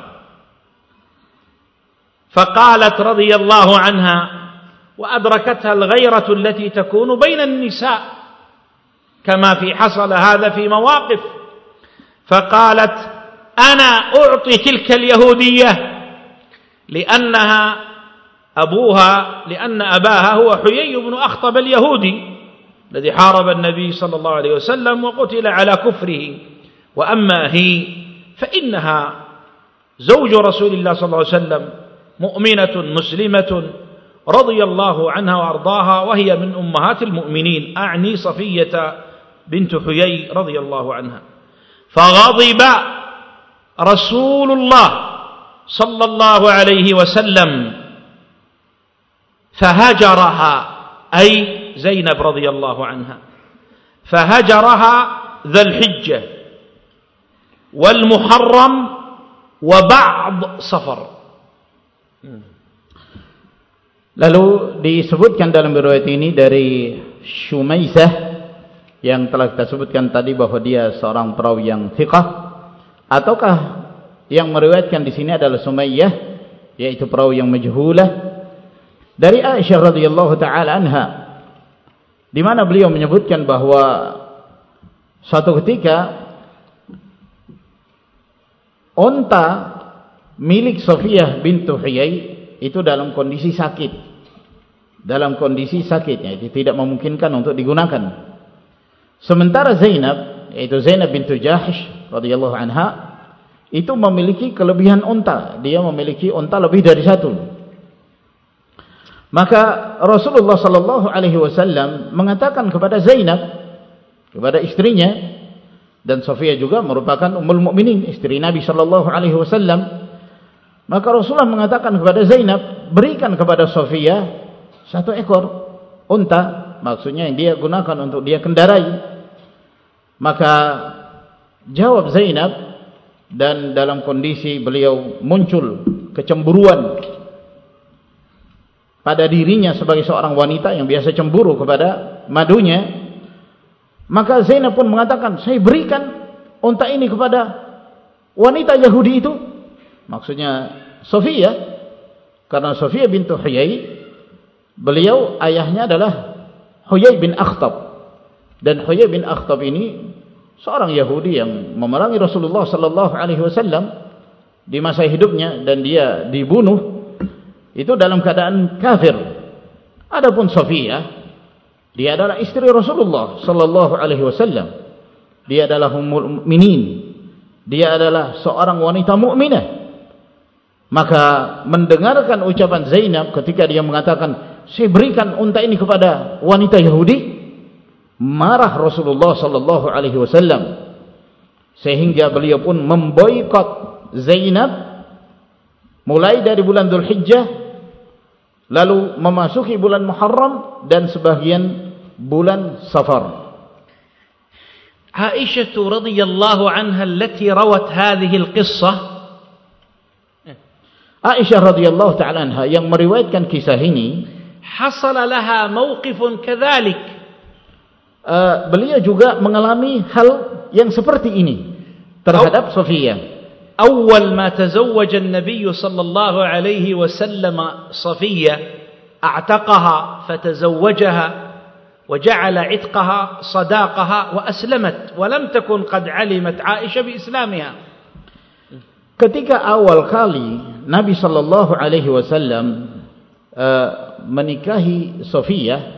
فقالت رضي الله عنها وأدركتها الغيرة التي تكون بين النساء كما في حصل هذا في مواقف. فقالت أنا أعطي تلك اليهودية لأنها أبوها لأن أباها هو حيي بن أخطب اليهودي الذي حارب النبي صلى الله عليه وسلم وقتل على كفره. وأما هي فإنها زوج رسول الله صلى الله عليه وسلم مؤمنة مسلمة رضي الله عنها وأرضاها وهي من أمهات المؤمنين. أعني صفية بنت حيي رضي الله عنها. فغضب رسول الله صلى الله عليه وسلم فهجرها أي زينب رضي الله عنها فهجرها ذا الحجة والمحرم وبعض صفر Lalu disebutkan dalam riwayat ini dari Shumaisah yang telah kita sebutkan tadi bahwa dia seorang perawi yang thiqah ataukah yang meriwayatkan di sini adalah Sumayyah yaitu perawi yang majhulah. Dari Aisyah radhiyallahu taala anha di mana beliau menyebutkan bahwa suatu ketika unta milik Safiyah bintu Huyai itu dalam kondisi sakit. Dalam kondisi sakitnya itu tidak memungkinkan untuk digunakan. Sementara Zainab yaitu Zainab bintu Jahsh radhiyallahu anha itu memiliki kelebihan unta. Dia memiliki unta lebih dari satu. Maka Rasulullah sallallahu alaihi wasallam mengatakan kepada Zainab kepada istrinya dan Sofia juga merupakan ummul mukminin istri Nabi sallallahu alaihi wasallam. Maka Rasulullah mengatakan kepada Zainab berikan kepada Sofia satu ekor unta maksudnya yang dia gunakan untuk dia kendarai. Maka Jawab Zainab dan dalam kondisi beliau muncul kecemburuan pada dirinya sebagai seorang wanita yang biasa cemburu kepada madunya maka Zainab pun mengatakan saya berikan unta ini kepada wanita Yahudi itu. Maksudnya Sofia karena Sofia bintu Huyai beliau ayahnya adalah Huyai bin Akhtab. Dan Huyai bin Akhtab ini seorang Yahudi yang memerangi Rasulullah sallallahu alaihi wasallam di masa hidupnya dan dia dibunuh itu dalam keadaan kafir. Adapun Safiyah dia adalah istri Rasulullah sallallahu alaihi wasallam. Dia adalah ummul mukminin. Dia adalah seorang wanita mukminah. Maka mendengarkan ucapan Zainab ketika dia mengatakan, "Saya berikan unta ini kepada wanita Yahudi." Marah Rasulullah sallallahu alaihi wasallam. Sehingga beliau pun memboikot Zainab mulai dari bulan Dzulhijjah lalu memasuki bulan Muharram dan sebagian bulan Safar. عائشة رضي الله عنها التي روت هذه القصة عائشة رضي الله تعالى عنها yang meriwayatkan kisah ini حصل لها موقف كذلك uh, beliau juga mengalami hal yang seperti ini terhadap Sofia أول ما تزوج النبي صلى الله عليه وسلم صفية اعتقها فتزوجها وجعل عتقها صداقها وأسلمت ولم تكن قد علمت عائشة بإسلامها ketika awal kali Nabi sallallahu alaihi wasallam uh, menikahi Sofia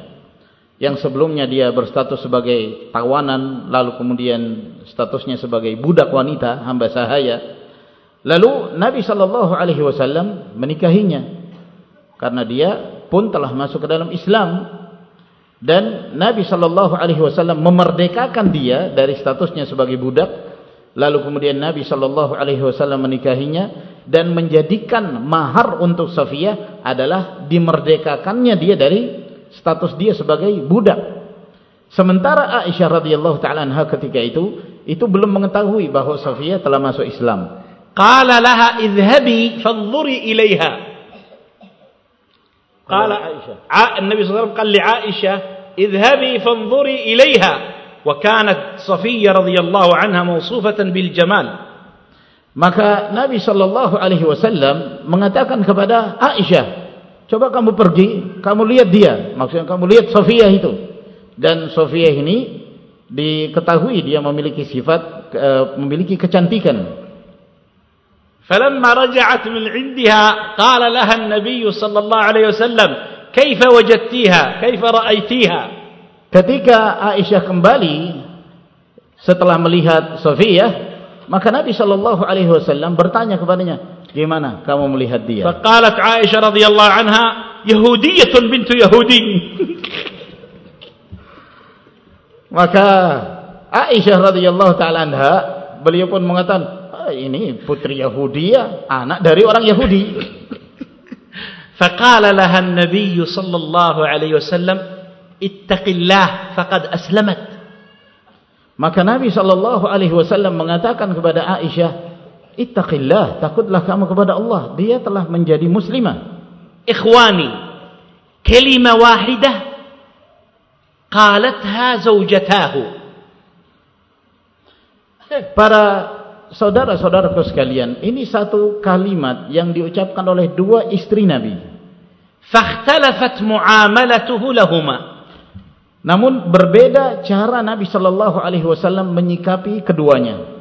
yang sebelumnya dia berstatus sebagai tawanan lalu kemudian statusnya sebagai budak wanita hamba sahaya. Lalu Nabi sallallahu alaihi wasallam menikahinya karena dia pun telah masuk ke dalam Islam. Dan Nabi sallallahu alaihi wasallam memerdekakan dia dari statusnya sebagai budak lalu kemudian Nabi sallallahu alaihi wasallam menikahinya dan menjadikan mahar untuk Safiyah adalah dimerdekakannya dia dari status dia sebagai budak. Sementara Aisyah radhiyallahu taala anha ketika itu itu belum mengetahui bahawa Safiya telah masuk Islam. Qala laha idhhabi fadhuri ilaiha. Qala Aisyah. A, Nabi sallallahu alaihi wasallam qali Aisyah idhhabi fadhuri ilaiha wa kanat Safiya radhiyallahu anha mawsufatan bil jamal. Maka Nabi sallallahu alaihi wasallam mengatakan kepada Aisyah coba kamu pergi kamu lihat dia maksudnya kamu lihat Sofia itu dan Sofia ini diketahui dia memiliki sifat uh, memiliki kecantikan فلما رجعت من عندها قال لها النبي صلى الله عليه وسلم كيف وجدتيها كيف رأيتيها ketika Aisyah kembali setelah melihat Sofia maka Nabi sallallahu alaihi wasallam bertanya kepadanya Gimana kamu melihat dia? Faqalat Aisyah radhiyallahu anha, Yahudiyyatun bintu Yahudi. Maka Aisyah radhiyallahu taala anha, beliau pun mengatakan, ah, ini putri Yahudi ya, anak dari orang Yahudi. Faqala laha an-nabiy sallallahu alaihi wasallam, ittaqillah faqad aslamat. Maka Nabi sallallahu alaihi wasallam mengatakan kepada Aisyah, ittaqillah takutlah kamu kepada Allah dia telah menjadi muslimah ikhwani kalimah wahidah qalatha zawjatahu para saudara-saudaraku sekalian, ini satu kalimat yang diucapkan oleh dua istri Nabi. Fakhtalafat muamalatuhu lahuma. Namun berbeda cara Nabi sallallahu alaihi wasallam menyikapi keduanya.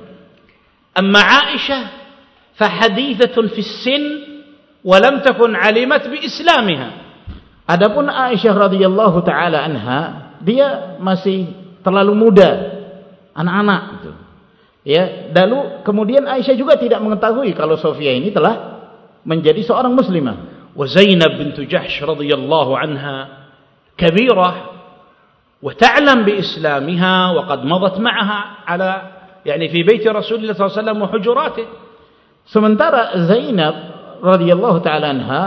Fahadithatun fi sin wa lam takun alimat bi islamiha. Adapun Aisyah radhiyallahu taala anha, dia masih terlalu muda, anak-anak gitu. Ya, lalu kemudian Aisyah juga tidak mengetahui kalau Sofia ini telah menjadi seorang muslimah. Wa Zainab bint Jahsh radhiyallahu anha kabirah wa ta'lam bi islamiha wa qad madat ma'aha ala yani fi bait Rasulullah alaihi wasallam wa hujuratihi. Sementara Zainab radhiyallahu taala anha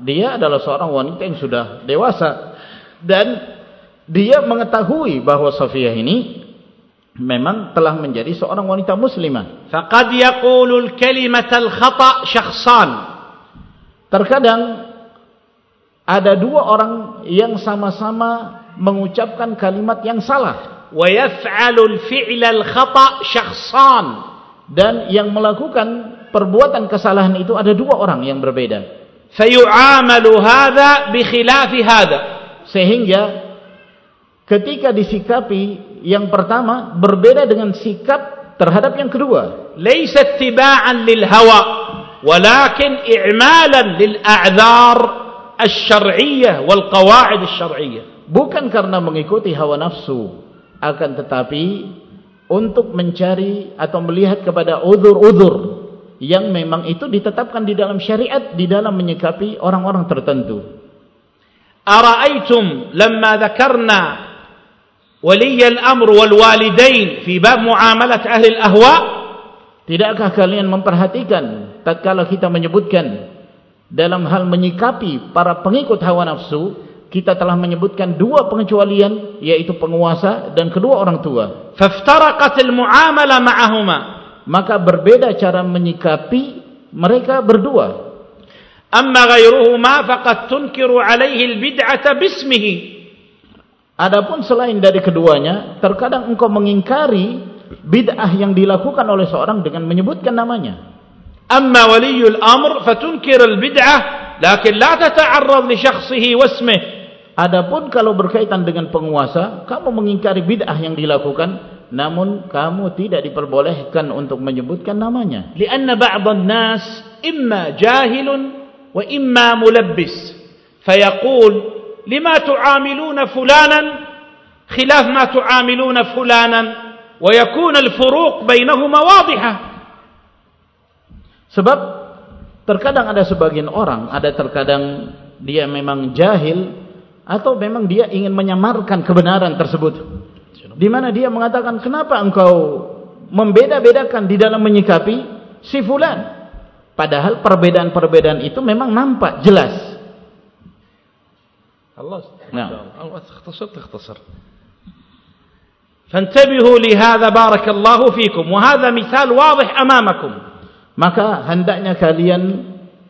dia adalah seorang wanita yang sudah dewasa dan dia mengetahui bahawa Sofia ini memang telah menjadi seorang wanita muslimah. Faqad yaqulu al-kalimat al-khata' syakhsan. Terkadang ada dua orang yang sama-sama mengucapkan kalimat yang salah wayaf'alul fi'lal khata' syakhsan dan yang melakukan perbuatan kesalahan itu ada dua orang yang berbeda. fayu'amalu hadza bi khilafi hadza sehingga ketika disikapi yang pertama berbeda dengan sikap terhadap yang kedua. laysa ittiba'an lil hawa walakin i'malan lil a'dhar asy-syar'iyyah wal qawa'id asy-syar'iyyah bukan karena mengikuti hawa nafsu akan tetapi untuk mencari atau melihat kepada uzur-uzur yang memang itu ditetapkan di dalam syariat di dalam menyikapi orang-orang tertentu. Ara'aytum lamma dzakarna wali al-amr wal walidain fi bab muamalat ahli al-ahwa? Tidakkah kalian memperhatikan tatkala kita menyebutkan dalam hal menyikapi para pengikut hawa nafsu, kita telah menyebutkan dua pengecualian yaitu penguasa dan kedua orang tua. Faftaraqat al-muamalah ma'ahuma maka berbeda cara menyikapi mereka berdua. Amma ghairuhuma faqad tunkiru alaihi albid'ata bismihi. Adapun selain dari keduanya, terkadang engkau mengingkari bid'ah yang dilakukan oleh seorang dengan menyebutkan namanya. Amma waliyul amr fatunkir albid'ah lakin la tata'arrad li syakhsihi wasmihi. Adapun kalau berkaitan dengan penguasa, kamu mengingkari bid'ah yang dilakukan namun kamu tidak diperbolehkan untuk menyebutkan namanya. Lianna ba'dhan nas imma jahilun wa imma mulabbis. Fayaqul lima tu'amiluna fulanan khilaf ma tu'amiluna fulanan wa yakuna al-furuq bainahuma wadihah. Sebab terkadang ada sebagian orang, ada terkadang dia memang jahil atau memang dia ingin menyamarkan kebenaran tersebut di mana dia mengatakan kenapa engkau membeda-bedakan di dalam menyikapi si fulan padahal perbedaan-perbedaan itu memang nampak jelas Allah nah ikhtasar ikhtasar فانتبهوا لهذا بارك الله فيكم وهذا مثال واضح أمامكم maka hendaknya kalian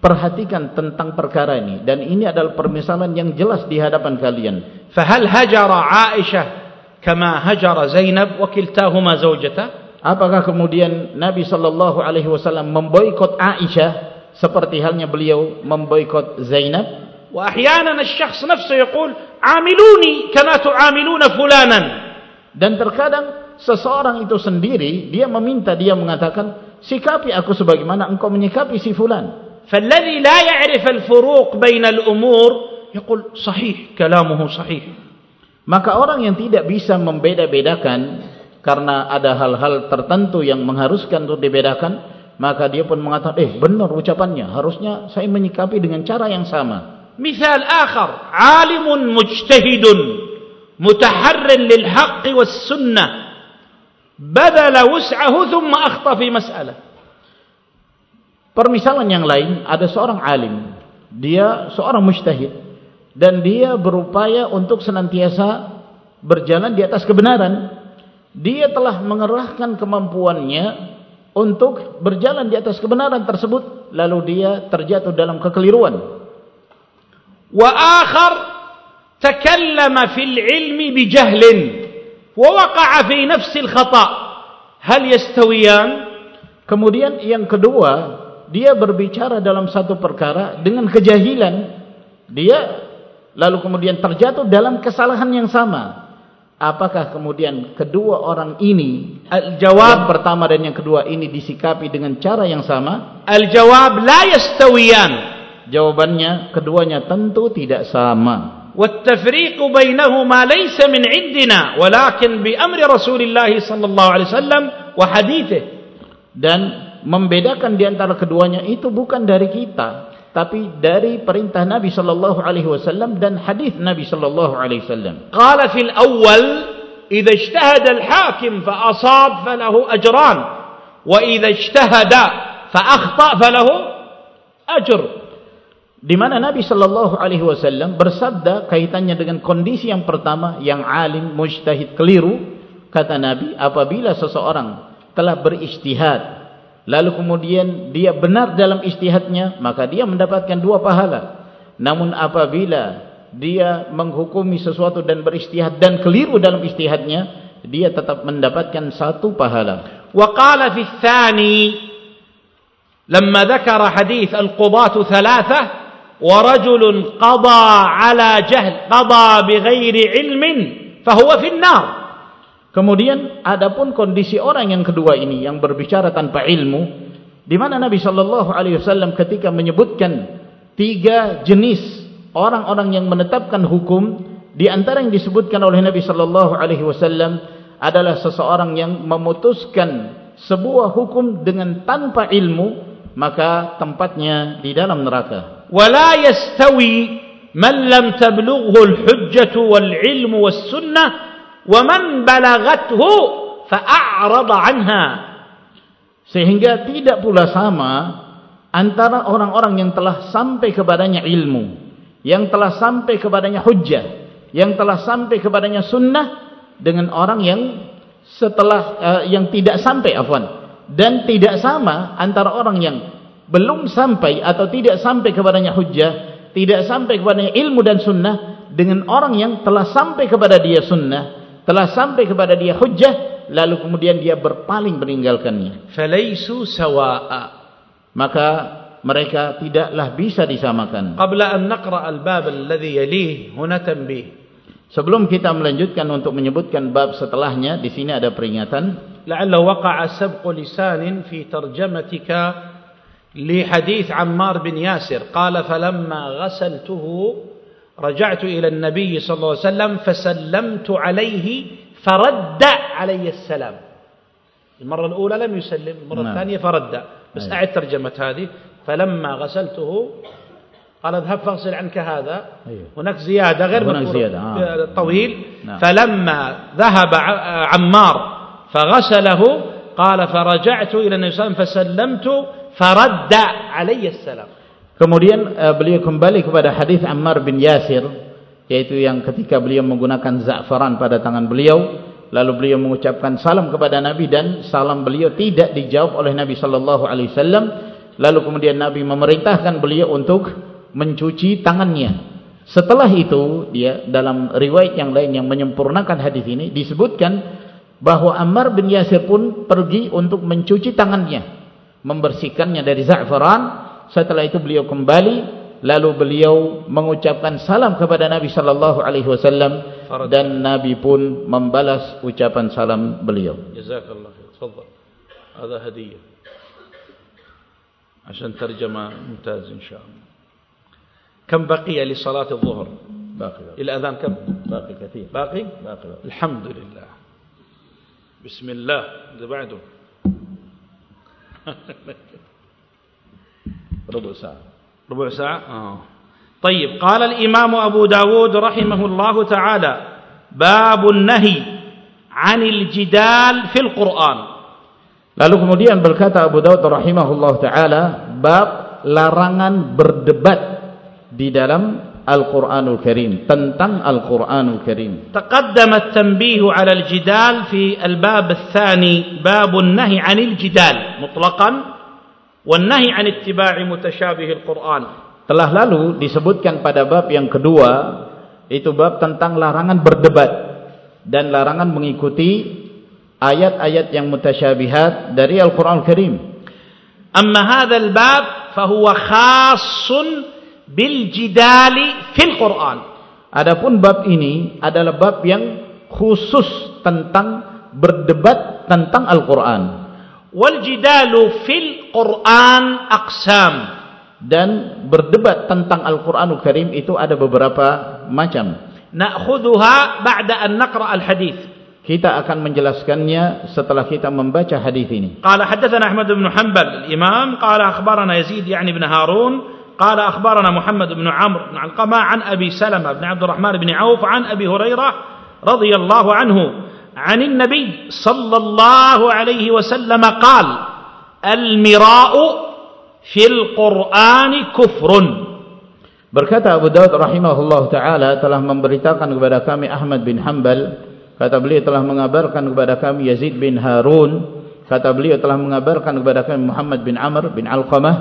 perhatikan tentang perkara ini dan ini adalah permisalan yang jelas di hadapan kalian فهل هجر عائشة kama hajara Zainab wa kiltahuma zawjata apakah kemudian Nabi sallallahu alaihi wasallam memboikot Aisyah seperti halnya beliau memboikot Zainab wa ahyanan asy-syakhs nafsuhu yaqul amiluni kama tu'amiluna fulanan dan terkadang seseorang itu sendiri dia meminta dia mengatakan sikapi aku sebagaimana engkau menyikapi si fulan فالذي لا يعرف الفروق بين الأمور يقول صحيح كلامه صحيح Maka orang yang tidak bisa membeda-bedakan karena ada hal-hal tertentu yang mengharuskan untuk dibedakan, maka dia pun mengatakan, eh benar ucapannya, harusnya saya menyikapi dengan cara yang sama. Misal akhar, alimun mujtahidun, mutaharrin lil haqqi was sunnah, badala wus'ahu thumma akhta fi mas'alah. Permisalan yang lain, ada seorang alim, dia seorang mujtahid, dan dia berupaya untuk senantiasa berjalan di atas kebenaran. Dia telah mengerahkan kemampuannya untuk berjalan di atas kebenaran tersebut. Lalu dia terjatuh dalam kekeliruan. Wa akhar takallama fil ilmi bi jahlin. Wa waqa'a fi nafsi al khata' hal yastawiyan kemudian yang kedua dia berbicara dalam satu perkara dengan kejahilan dia lalu kemudian terjatuh dalam kesalahan yang sama apakah kemudian kedua orang ini jawab pertama dan yang kedua ini disikapi dengan cara yang sama al-jawab la yastawiyan jawabannya keduanya tentu tidak sama والتفريق بينهما ليس من عندنا ولكن بأمر رسول الله صلى الله عليه وسلم وحديثه dan membedakan di antara keduanya itu bukan dari kita tapi dari perintah Nabi sallallahu alaihi wasallam dan hadis Nabi sallallahu alaihi wasallam. Qala fil awwal idza ijtahada al hakim fa asab falahu ajran wa idza ijtahada fa akhta falahu ajr. Di mana Nabi sallallahu alaihi wasallam bersabda kaitannya dengan kondisi yang pertama yang alim mujtahid keliru kata Nabi apabila seseorang telah berijtihad lalu kemudian dia benar dalam istihadnya maka dia mendapatkan dua pahala namun apabila dia menghukumi sesuatu dan beristihad dan keliru dalam istihadnya dia tetap mendapatkan satu pahala wa qala fi tsani lamma dzakara hadits al-qudat thalathah wa rajul qada ala jahl qada bighairi ilmin fahuwa fin nar. Kemudian adapun kondisi orang yang kedua ini yang berbicara tanpa ilmu di mana Nabi sallallahu alaihi wasallam ketika menyebutkan tiga jenis orang-orang yang menetapkan hukum di antara yang disebutkan oleh Nabi sallallahu alaihi wasallam adalah seseorang yang memutuskan sebuah hukum dengan tanpa ilmu maka tempatnya di dalam neraka. Wala yastawi man lam tablughu al-hujjah wal-'ilm was-sunnah وَمَنْ بَلَغَتْهُ فَأَعْرَضَ عَنْهَا. Sehingga tidak pula sama antara orang-orang yang telah sampai kepadanya ilmu, yang telah sampai kepadanya hujjah, yang telah sampai kepadanya sunnah, dengan orang yang setelah uh, yang tidak sampai afwan. Dan tidak sama antara orang yang belum sampai atau tidak sampai kepadanya hujjah tidak sampai kepadanya ilmu dan sunnah dengan orang yang telah sampai kepada dia sunnah telah sampai kepada dia hujjah lalu kemudian dia berpaling meninggalkannya. Falaisu sawa'a. Maka mereka tidaklah bisa disamakan. Qabla an naqra al-bab alladhi yalih huna tanbih sebelum kita melanjutkan untuk menyebutkan bab setelahnya di sini ada peringatan. La'alla waqa'a sabqu lisan fi tarjamatika li hadith Ammar bin Yasir. Qala falamma ghasaltuhu رجعت إلى النبي صلى الله عليه وسلم فسلمت عليه فرد علي السلام المرة الأولى لم يسلم المرة نعم. الثانية فرد بس أيوه. أعد ترجمة هذه فلما غسلته قال اذهب فاغسل عنك هذا أيوه. هناك زيادة غير هناك زيادة. آه. طويل نعم. فلما ذهب عمار فغسله قال فرجعت إلى النبي صلى الله عليه وسلم فسلمت فرد علي السلام Kemudian uh, beliau kembali kepada hadis Ammar bin Yasir yaitu yang ketika beliau menggunakan za'faran pada tangan beliau lalu beliau mengucapkan salam kepada Nabi dan salam beliau tidak dijawab oleh Nabi sallallahu alaihi wasallam. Lalu kemudian Nabi memerintahkan beliau untuk mencuci tangannya. Setelah itu dia dalam riwayat yang lain yang menyempurnakan hadis ini disebutkan bahwa Ammar bin Yasir pun pergi untuk mencuci tangannya membersihkannya dari za'faran setelah itu beliau kembali lalu beliau mengucapkan salam kepada Nabi sallallahu alaihi wasallam dan Nabi pun membalas ucapan salam beliau. Jazakallah khair. Tafadhal. Ada hadiah. عشان ترجمة ممتاز إن شاء الله كم بقي لصلاة الظهر باقي إلى أذان كم باقي كثير باقي باقي الحمد لله بسم الله اللي بعده ربع ساعة. ربع ساعة؟ آه. طيب قال الإمام أبو داود رحمه الله تعالى باب النهي عن الجدال في القرآن. Lalu kemudian berkata Abu Dawud rahimahullah ta'ala Bab larangan berdebat di dalam Al-Quranul Karim Tentang Al-Quranul Karim. تقدم التنبيه على الجدال في الباب الثاني باب النهي عن الجدال مطلقا Wanahi an ittiba'i mutasyabihil quran telah lalu disebutkan pada bab yang kedua itu bab tentang larangan berdebat dan larangan mengikuti ayat-ayat yang mutasyabihat dari Al-Qur'an Karim amma hadzal bab fahu huwa khassun bil jidali fil quran. Adapun bab ini adalah bab yang khusus tentang berdebat tentang Al-Qur'an. والجدال في القرآن أقسام dan berdebat tentang Al-Qur'anul Karim itu ada beberapa macam. Na'khudhuha ba'da an naqra al-hadits. Kita akan menjelaskannya setelah kita membaca hadis ini. Qala hadatsana Ahmad bin Hanbal al-Imam qala akhbarana Yazid yani ibn Harun qala akhbarana Muhammad bin Amr bin Al-Qama an Abi Salama bin Abdul Rahman bin Auf an Abi Hurairah radhiyallahu anhu عن النبي صلى الله عليه وسلم قال المراء في القرآن كفر Berkata Abu Daud rahimahullah ta'ala telah memberitakan kepada kami Ahmad bin Hanbal. Kata beliau telah mengabarkan kepada kami Yazid bin Harun. Kata beliau telah mengabarkan kepada kami Muhammad bin Amr bin Al-Qamah.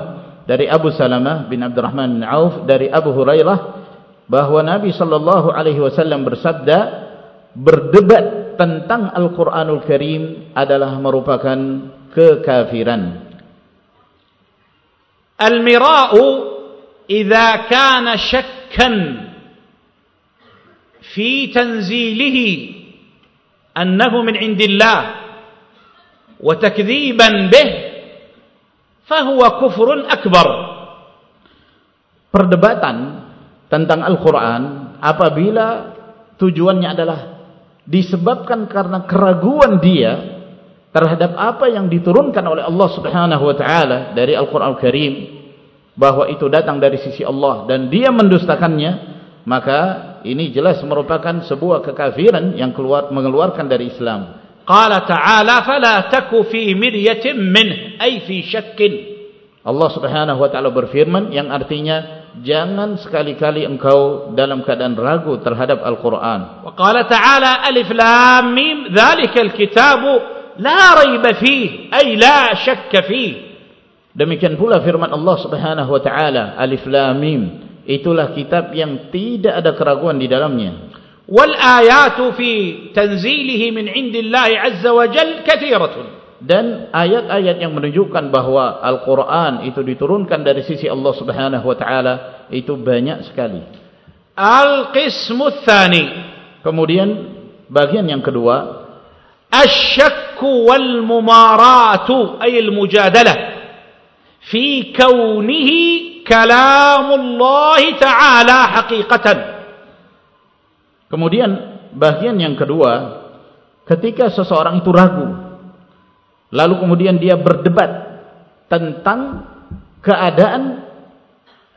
Dari Abu Salamah bin Abdurrahman bin Auf. Dari Abu Hurairah. Bahawa Nabi SAW bersabda. Berdebat tentang Al-Quranul Karim adalah merupakan kekafiran. Al-mira'u idha kana syakkan في تنزيله أنه من عند الله وتكذيبا به فهو كفر أكبر perdebatan tentang Al-Quran apabila tujuannya adalah disebabkan karena keraguan dia terhadap apa yang diturunkan oleh Allah Subhanahu wa taala dari Al-Qur'an Al-Karim bahwa itu datang dari sisi Allah dan dia mendustakannya maka ini jelas merupakan sebuah kekafiran yang keluar mengeluarkan dari Islam. Qala ta'ala fala taku fi miryatin min ay fi shakkin. Allah Subhanahu wa taala berfirman yang artinya jangan sekali-kali engkau dalam keadaan ragu terhadap Al-Qur'an. Wa qala ta'ala alif lam mim dzalikal kitabu la raiba fih ay la syakka fih. Demikian pula firman Allah Subhanahu wa taala alif lam mim. Itulah kitab yang tidak ada keraguan di dalamnya. Wal ayatu fi tanzilihi min indillahi azza wa jal kathiratun dan ayat-ayat yang menunjukkan bahawa Al-Quran itu diturunkan dari sisi Allah subhanahu wa ta'ala itu banyak sekali. Al-Qismu Thani. Kemudian bagian yang kedua Asyakku wal-mumaratu ayil-mujadalah fi kawnihi kalamullahi ta'ala haqiqatan. Kemudian bagian yang kedua ketika seseorang itu ragu lalu kemudian dia berdebat tentang keadaan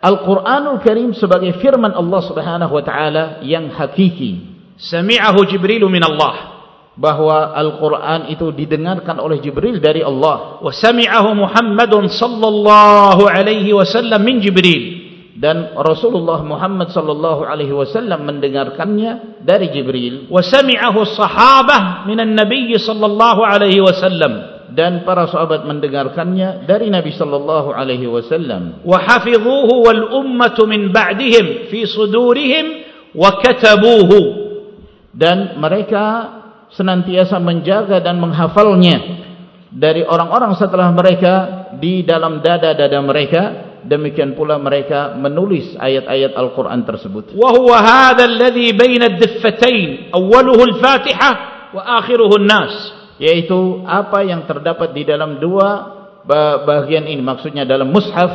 Al-Quranul Karim sebagai firman Allah Subhanahu wa taala yang hakiki sami'ahu Jibril min Allah bahwa Al-Quran itu didengarkan oleh Jibril dari Allah. Wasami'ahu Muhammadun sallallahu alaihi wasallam min Jibril. Dan Rasulullah Muhammad sallallahu alaihi wasallam mendengarkannya dari Jibril. Wasami'ahu sahabah min Nabi sallallahu alaihi wasallam. Dan para sahabat mendengarkannya dari Nabi sallallahu alaihi wasallam. Wa hafidhuhu wal ummatu min ba'dihim fi sudurihim wa katabuhu. Dan mereka senantiasa menjaga dan menghafalnya dari orang-orang setelah mereka di dalam dada-dada mereka demikian pula mereka menulis ayat-ayat Al-Qur'an tersebut wa huwa hadha alladhi baina ad-diffatayn awwaluhu al-Fatihah wa akhiruhu an-nas yaitu apa yang terdapat di dalam dua bagian ini maksudnya dalam mushaf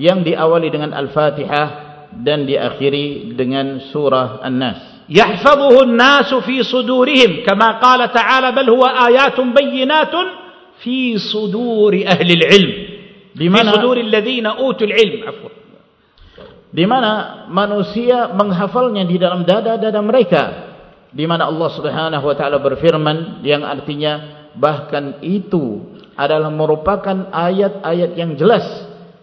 yang diawali dengan Al-Fatihah dan diakhiri dengan surah An-Nas يحفظه الناس في صدورهم كما قال تعالى بل هو آيات بينات في صدور أهل العلم في صدور الذين أوتوا العلم عفوا di mana manusia menghafalnya di dalam dada-dada mereka di mana Allah Subhanahu wa taala berfirman yang artinya bahkan itu adalah merupakan ayat-ayat yang jelas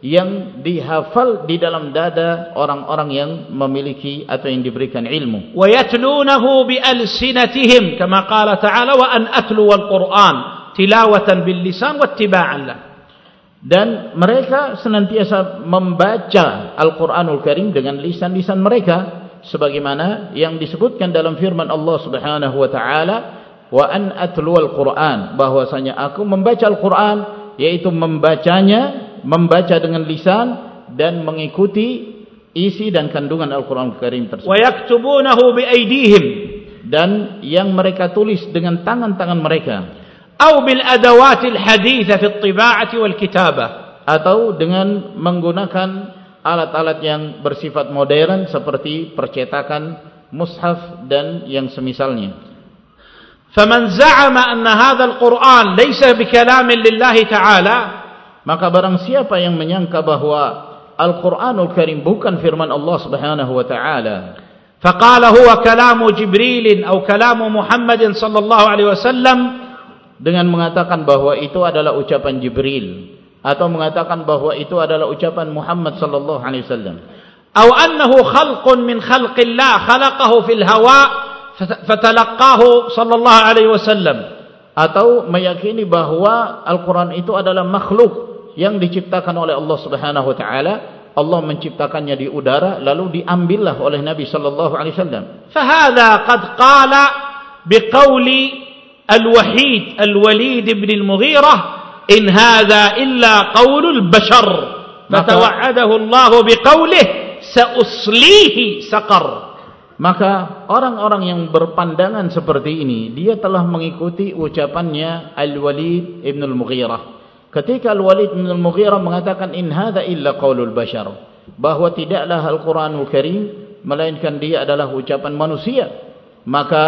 yang dihafal di dalam dada orang-orang yang memiliki atau yang diberikan ilmu. Wa yatlunahu bi alsinatihim kama qala ta'ala wa an atlu al Qur'an tilawatan bil lisan wa ittiba'an lah. Dan mereka senantiasa membaca Al-Qur'anul Karim dengan lisan-lisan mereka sebagaimana yang disebutkan dalam firman Allah Subhanahu wa taala wa an atluwal quran bahwasanya aku membaca Al-Qur'an yaitu membacanya membaca dengan lisan dan mengikuti isi dan kandungan Al-Qur'an Karim tersebut. Wa yaktubunahu bi aydihim dan yang mereka tulis dengan tangan-tangan mereka. Atau bil adawatil haditsah fi at-tiba'ati wal kitabah atau dengan menggunakan alat-alat yang bersifat modern seperti percetakan, mushaf dan yang semisalnya. فَمَنْ زَعَمَ أَنَّ هَذَا الْقُرْآنِ لَيْسَ بِكَلَامٍ لِلَّهِ تَعَالَى maka barang siapa yang menyangka bahwa Al-Quranul Karim bukan firman Allah Subhanahu wa taala faqala huwa kalamu Jibril atau kalamu Muhammad sallallahu alaihi wasallam dengan mengatakan bahwa itu adalah ucapan Jibril atau mengatakan bahwa itu adalah ucapan Muhammad sallallahu alaihi wasallam. Atau annahu khalqun min khalqillah khalaqahu fil hawa fatalaqahu sallallahu alaihi wasallam. Atau meyakini bahwa Al-Quran itu adalah makhluk yang diciptakan oleh Allah Subhanahu wa taala. Allah menciptakannya di udara lalu diambillah oleh Nabi sallallahu alaihi wasallam. Fa hadha qad qala biqauli al-wahid al-walid ibn al-mughirah in hadha illa qaulul bashar. Fatawa'adahu Allah biqaulihi sauslihi saqar. Maka orang-orang yang berpandangan seperti ini dia telah mengikuti ucapannya Al-Walid Ibn Al-Mughirah ketika Al-Walid Ibn Al-Mughirah mengatakan in hadha illa qaulul bashar bahwa tidaklah Al-Quranul Karim melainkan dia adalah ucapan manusia. Maka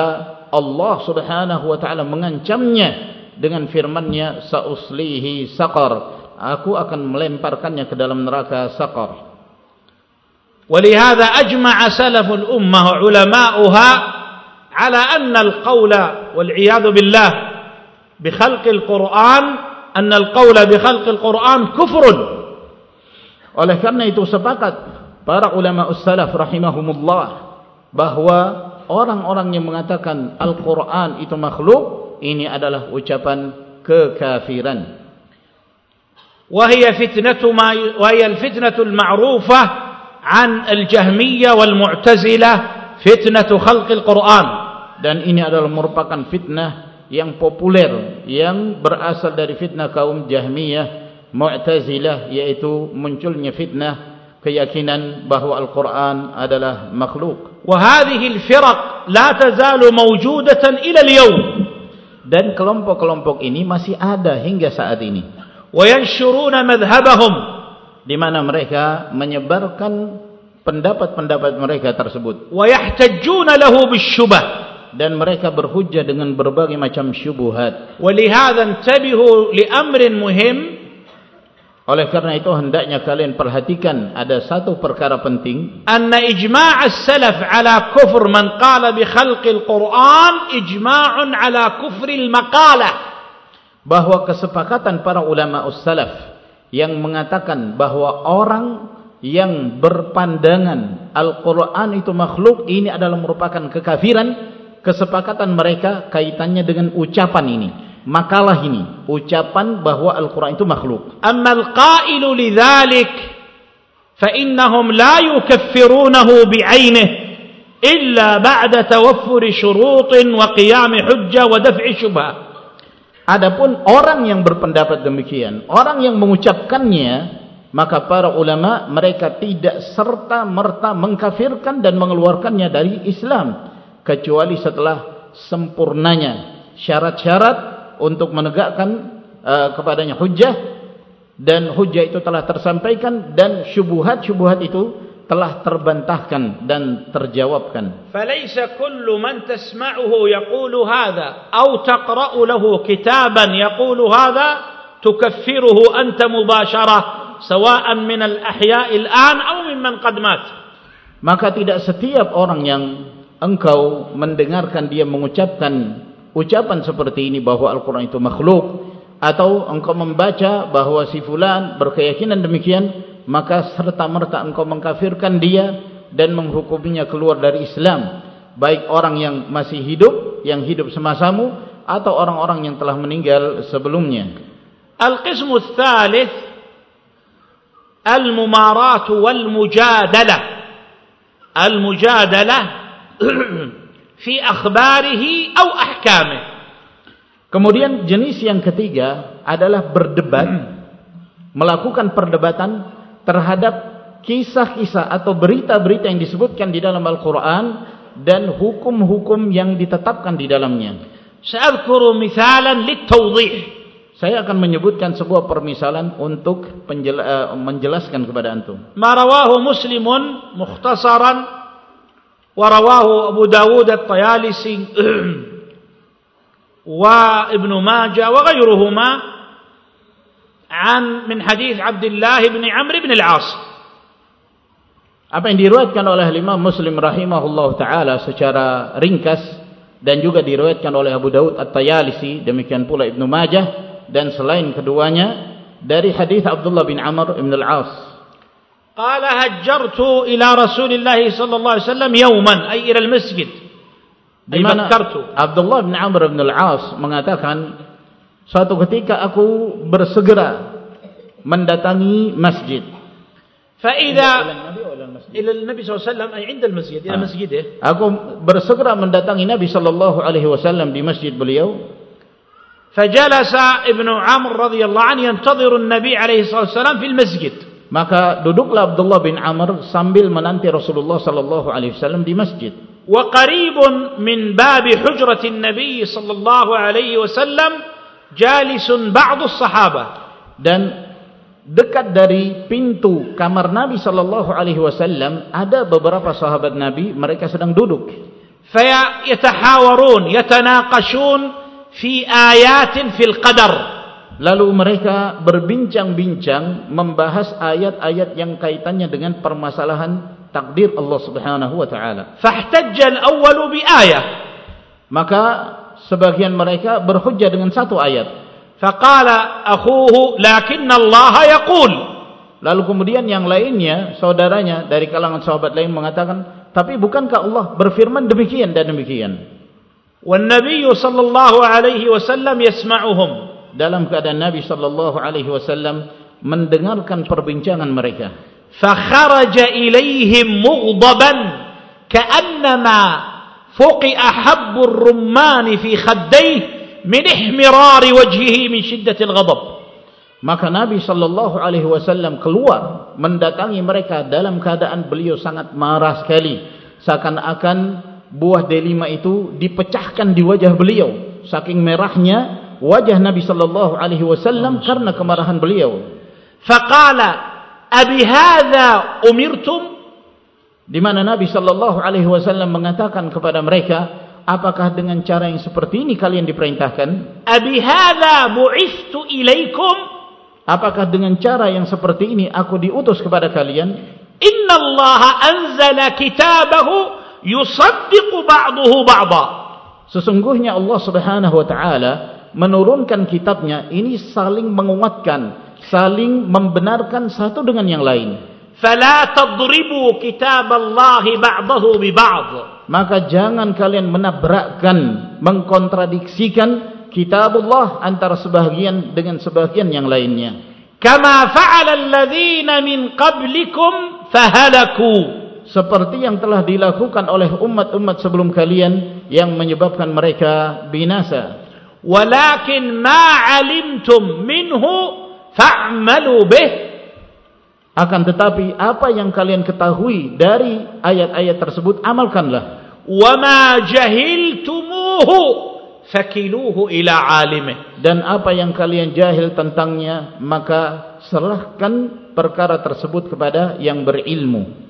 Allah Subhanahu wa taala mengancamnya dengan firman-Nya sauslihi saqar aku akan melemparkannya ke dalam neraka saqar ولهذا أجمع سلف الأمة وعلماؤها على أن القول والعياذ بالله بخلق القرآن أن القول بخلق القرآن كفر oleh karena itu sepakat para ulama ussalaf rahimahumullah bahwa orang-orang yang mengatakan Al-Quran itu makhluk ini adalah ucapan kekafiran. وهي فتنة ما وهي الفتنة المعروفة عن الجهمية والمعتزلة فتنة خلق القرآن dan ini adalah merupakan fitnah yang populer yang berasal dari fitnah kaum Jahmiyah Mu'tazilah yaitu munculnya fitnah keyakinan bahawa Al-Quran adalah makhluk. وهذه الفرق لا تزال موجودة إلى اليوم dan kelompok-kelompok ini masih ada hingga saat ini. وَيَنْشُرُونَ مَذْهَبَهُمْ di mana mereka menyebarkan pendapat-pendapat mereka tersebut. وَيَحْتَجُّونَ لَهُ بِالشُّبَهِ dan mereka berhujjah dengan berbagai macam syubhat. وَلِهَذَا انْتَبِهُوا لِأَمْرٍ مُهِمٍ oleh karena itu hendaknya kalian perhatikan ada satu perkara penting. Anna ijma' as-salaf ala kufr man qala bi khalqil Qur'an ijma'un ala kufril maqalah. Bahwa kesepakatan para ulama us-salaf yang mengatakan bahwa orang yang berpandangan Al-Quran itu makhluk ini adalah merupakan kekafiran kesepakatan mereka kaitannya dengan ucapan ini makalah ini ucapan bahwa Al-Quran itu makhluk. Amma al-qailu lidhalik fa innahum la yukaffirunahu bi'aynih illa ba'da tawaffur syurut wa qiyam hujjah wa daf'i syubhah. Adapun orang yang berpendapat demikian, orang yang mengucapkannya, maka para ulama mereka tidak serta merta mengkafirkan dan mengeluarkannya dari Islam kecuali setelah sempurnanya syarat-syarat untuk menegakkan uh, kepadanya hujjah dan hujjah itu telah tersampaikan dan syubhat-syubhat itu telah terbantahkan dan terjawabkan. Falaysa kullu man tasma'uhu yaqulu hadha aw taqra'u lahu kitaban yaqulu hadha tukaffiruhu anta mubasharah sawa'an min al-ahya'i al-an aw mimman qad mat. Maka tidak setiap orang yang engkau mendengarkan dia mengucapkan ucapan seperti ini bahwa Al-Quran itu makhluk atau engkau membaca bahwa si fulan berkeyakinan demikian maka serta-merta engkau mengkafirkan dia dan menghukuminya keluar dari Islam. Baik orang yang masih hidup yang hidup semasamu atau orang-orang yang telah meninggal sebelumnya. Al-qismu thalith Al-mumarat wal-mujadalah. Al-mujadalah fi akhbarihi atau ahkamih. Kemudian jenis yang ketiga adalah berdebat, melakukan perdebatan terhadap kisah-kisah atau berita-berita yang disebutkan di dalam Al-Quran dan hukum-hukum yang ditetapkan di dalamnya. Sa'adkuru misalan litawdih. Saya akan menyebutkan sebuah permisalan untuk eh, menjelaskan kepada antum. Ma rawahu muslimun mukhtasaran ورواه أبو داود الطيالسي وابن ماجة وغيرهما عن من حديث عبد الله بن عمرو بن العاص apa yang diriwayatkan oleh Imam Muslim rahimahullah taala secara ringkas dan juga diriwayatkan oleh Abu Daud At-Tayalisi demikian pula Ibnu Majah dan selain keduanya dari hadis Abdullah bin Amr bin Al-As قال هجرت إلى رسول الله صلى الله عليه وسلم يوما أي إلى المسجد. أي بكرت. عبد الله بن عمر بن العاص mengatakan suatu ketika aku bersegera mendatangi masjid. فإذا إلى النبي صلى الله عليه وسلم أي عند المسجد إلى مسجده aku bersegera mendatangi Nabi sallallahu alaihi wasallam di masjid beliau. فجلس ابن عمرو رضي الله عنه ينتظر النبي عليه الصلاة والسلام في المسجد Maka duduklah Abdullah bin Amr sambil menanti Rasulullah sallallahu alaihi wasallam di masjid. Wa qaribun min babi hujratin Nabi sallallahu alaihi wasallam jalisun ba'du sahabah dan dekat dari pintu kamar Nabi sallallahu alaihi wasallam ada beberapa sahabat Nabi mereka sedang duduk. Fa yatahawarun yatanaqashun fi ayatin fil qadar lalu mereka berbincang-bincang membahas ayat-ayat yang kaitannya dengan permasalahan takdir Allah Subhanahu wa taala. Fahtajja al-awwal bi ayah. Maka sebagian mereka berhujjah dengan satu ayat. Faqala akhuhu lakinna Allah yaqul. Lalu kemudian yang lainnya, saudaranya dari kalangan sahabat lain mengatakan, tapi bukankah Allah berfirman demikian dan demikian? Wan Nabi sallallahu alaihi wasallam yasma'uhum dalam keadaan Nabi sallallahu alaihi wasallam mendengarkan perbincangan mereka. Fa kharaja ilaihim mughdaban ka'annama fuqi'a habbur rumman fi khaddayhi min ihmirar wajhihi min shiddatil ghadab. Maka Nabi sallallahu alaihi wasallam keluar mendatangi mereka dalam keadaan beliau sangat marah sekali seakan-akan buah delima itu dipecahkan di wajah beliau saking merahnya wajah Nabi sallallahu alaihi wasallam karena kemarahan beliau. Faqala Abi hadza umirtum? Di mana Nabi sallallahu alaihi wasallam mengatakan kepada mereka, apakah dengan cara yang seperti ini kalian diperintahkan? Abi hadza bu'istu ilaikum? Apakah dengan cara yang seperti ini aku diutus kepada kalian? Inna Allah anzala kitabahu yusaddiqu ba'dahu ba'dha. Sesungguhnya Allah Subhanahu wa taala menurunkan kitabnya ini saling menguatkan saling membenarkan satu dengan yang lain. Fala tadribu kitab Allah ba'dahu bi ba'd. Maka jangan kalian menabrakkan, mengkontradiksikan kitab Allah antara sebahagian dengan sebahagian yang lainnya. Kama fa'ala alladhina min qablikum fahalaku. Seperti yang telah dilakukan oleh umat-umat sebelum kalian yang menyebabkan mereka binasa. Walakin ma 'alimtum minhu fa'malu bih. Akan tetapi apa yang kalian ketahui dari ayat-ayat tersebut amalkanlah. Wa ma jahiltumuhu fakiluhu ila alimih. Dan apa yang kalian jahil tentangnya maka serahkan perkara tersebut kepada yang berilmu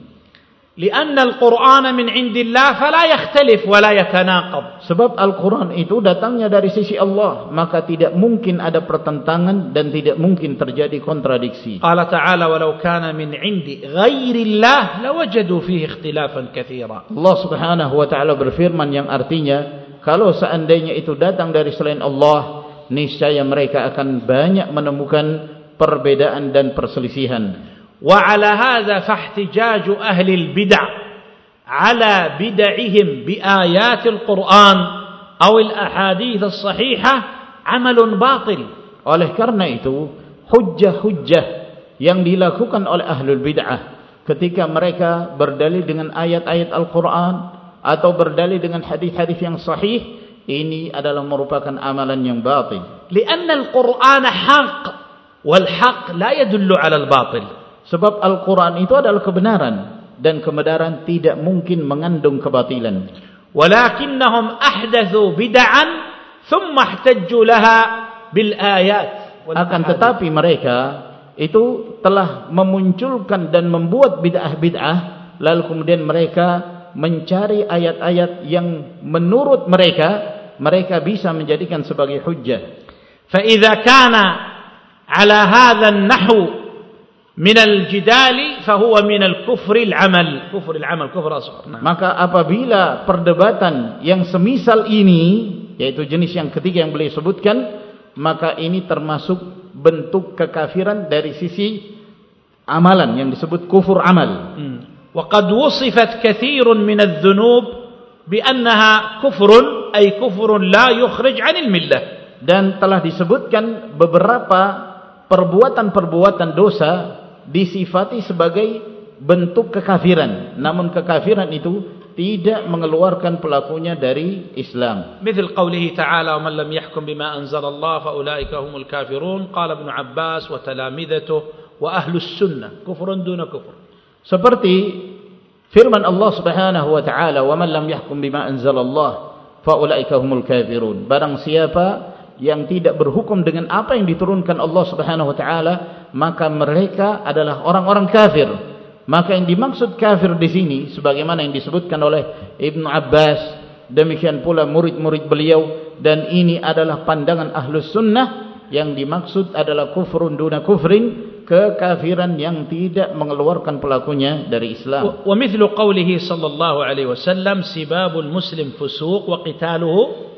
لأن القرآن من عند الله فلا يختلف ولا يتناقض. Sebab Al-Quran itu datangnya dari sisi Allah. Maka tidak mungkin ada pertentangan dan tidak mungkin terjadi kontradiksi. Allah Ta'ala walau kana min indi ghairi lawajadu fihi ikhtilafan kathira. Allah Subhanahu wa Ta'ala berfirman yang artinya kalau seandainya itu datang dari selain Allah niscaya mereka akan banyak menemukan perbedaan dan perselisihan. وعلى هذا فاحتجاج أهل البدع على بدعهم بآيات القرآن أو الأحاديث الصحيحة عمل باطل oleh karena itu hujjah-hujjah yang dilakukan oleh ahlul bid'ah ketika mereka berdalil dengan ayat-ayat Al-Quran atau berdalil dengan hadis-hadis yang sahih ini adalah merupakan amalan yang batil لأن القرآن حق والحق لا يدل على الباطل Sebab Al-Quran itu adalah kebenaran dan kebenaran tidak mungkin mengandung kebatilan. Walakinnahum ahdathu bid'an thumma ihtajju laha bil ayat. Akan tetapi mereka itu telah memunculkan dan membuat bid'ah-bid'ah lalu kemudian mereka mencari ayat-ayat yang menurut mereka mereka bisa menjadikan sebagai hujjah. Fa idza kana ala hadha min al-jidali fahuwa min al-kufri al-amal kufur al-amal kufur asghar maka apabila perdebatan yang semisal ini yaitu jenis yang ketiga yang beliau sebutkan maka ini termasuk bentuk kekafiran dari sisi amalan yang disebut kufur amal. Hmm. wa qad wusifat katsirun min adh-dhunub bi annaha kufrun ay kufrun la yukhrij 'anil millah. Dan telah disebutkan beberapa perbuatan-perbuatan dosa disifati sebagai bentuk kekafiran namun kekafiran itu tidak mengeluarkan pelakunya dari Islam. Misal qawlihi ta'ala wa man lam yahkum bima anzala Allah fa ulaika humul kafirun qala Ibn Abbas wa talamidatuh wa ahlus sunnah kufrun duna kufr. Seperti firman Allah Subhanahu wa taala wa man lam yahkum bima anzalallah faulaika humul kafirun barang siapa yang tidak berhukum dengan apa yang diturunkan Allah Subhanahu wa taala maka mereka adalah orang-orang kafir maka yang dimaksud kafir di sini sebagaimana yang disebutkan oleh Ibn Abbas demikian pula murid-murid beliau dan ini adalah pandangan ahlus sunnah yang dimaksud adalah kufrun duna kufrin kekafiran yang tidak mengeluarkan pelakunya dari Islam. Wa mithlu qawlihi sallallahu alaihi wasallam sibabul muslim fusuq wa qitaluhu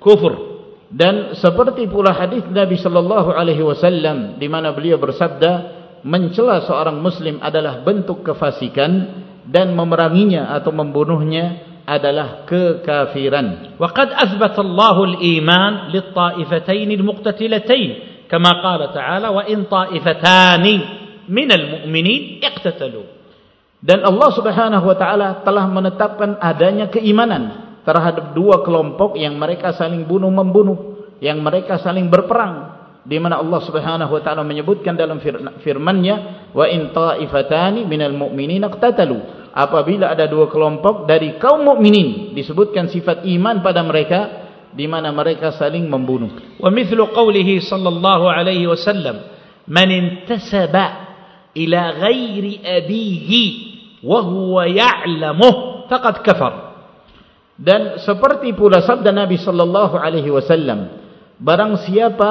kufur dan seperti pula hadis Nabi sallallahu alaihi wasallam di mana beliau bersabda mencela seorang muslim adalah bentuk kefasikan dan memeranginya atau membunuhnya adalah kekafiran. Wa qad athbathallahu al-iman lit-ta'ifatayn al-muqtatilatayn kama qala ta'ala wa in ta'ifatani min al-mu'minin iqtatalu. Dan Allah Subhanahu wa taala telah menetapkan adanya keimanan terhadap dua kelompok yang mereka saling bunuh membunuh yang mereka saling berperang di mana Allah Subhanahu wa taala menyebutkan dalam firman-Nya wa in ta'ifatani minal mu'minina iqtatalu apabila ada dua kelompok dari kaum mukminin disebutkan sifat iman pada mereka di mana mereka saling membunuh. Wa mithlu qawlihi sallallahu alaihi wasallam, "Man intasaba ila ghairi abihi wa huwa ya'lamuh faqad kafar." Dan seperti pula sabda Nabi sallallahu alaihi wasallam, barang siapa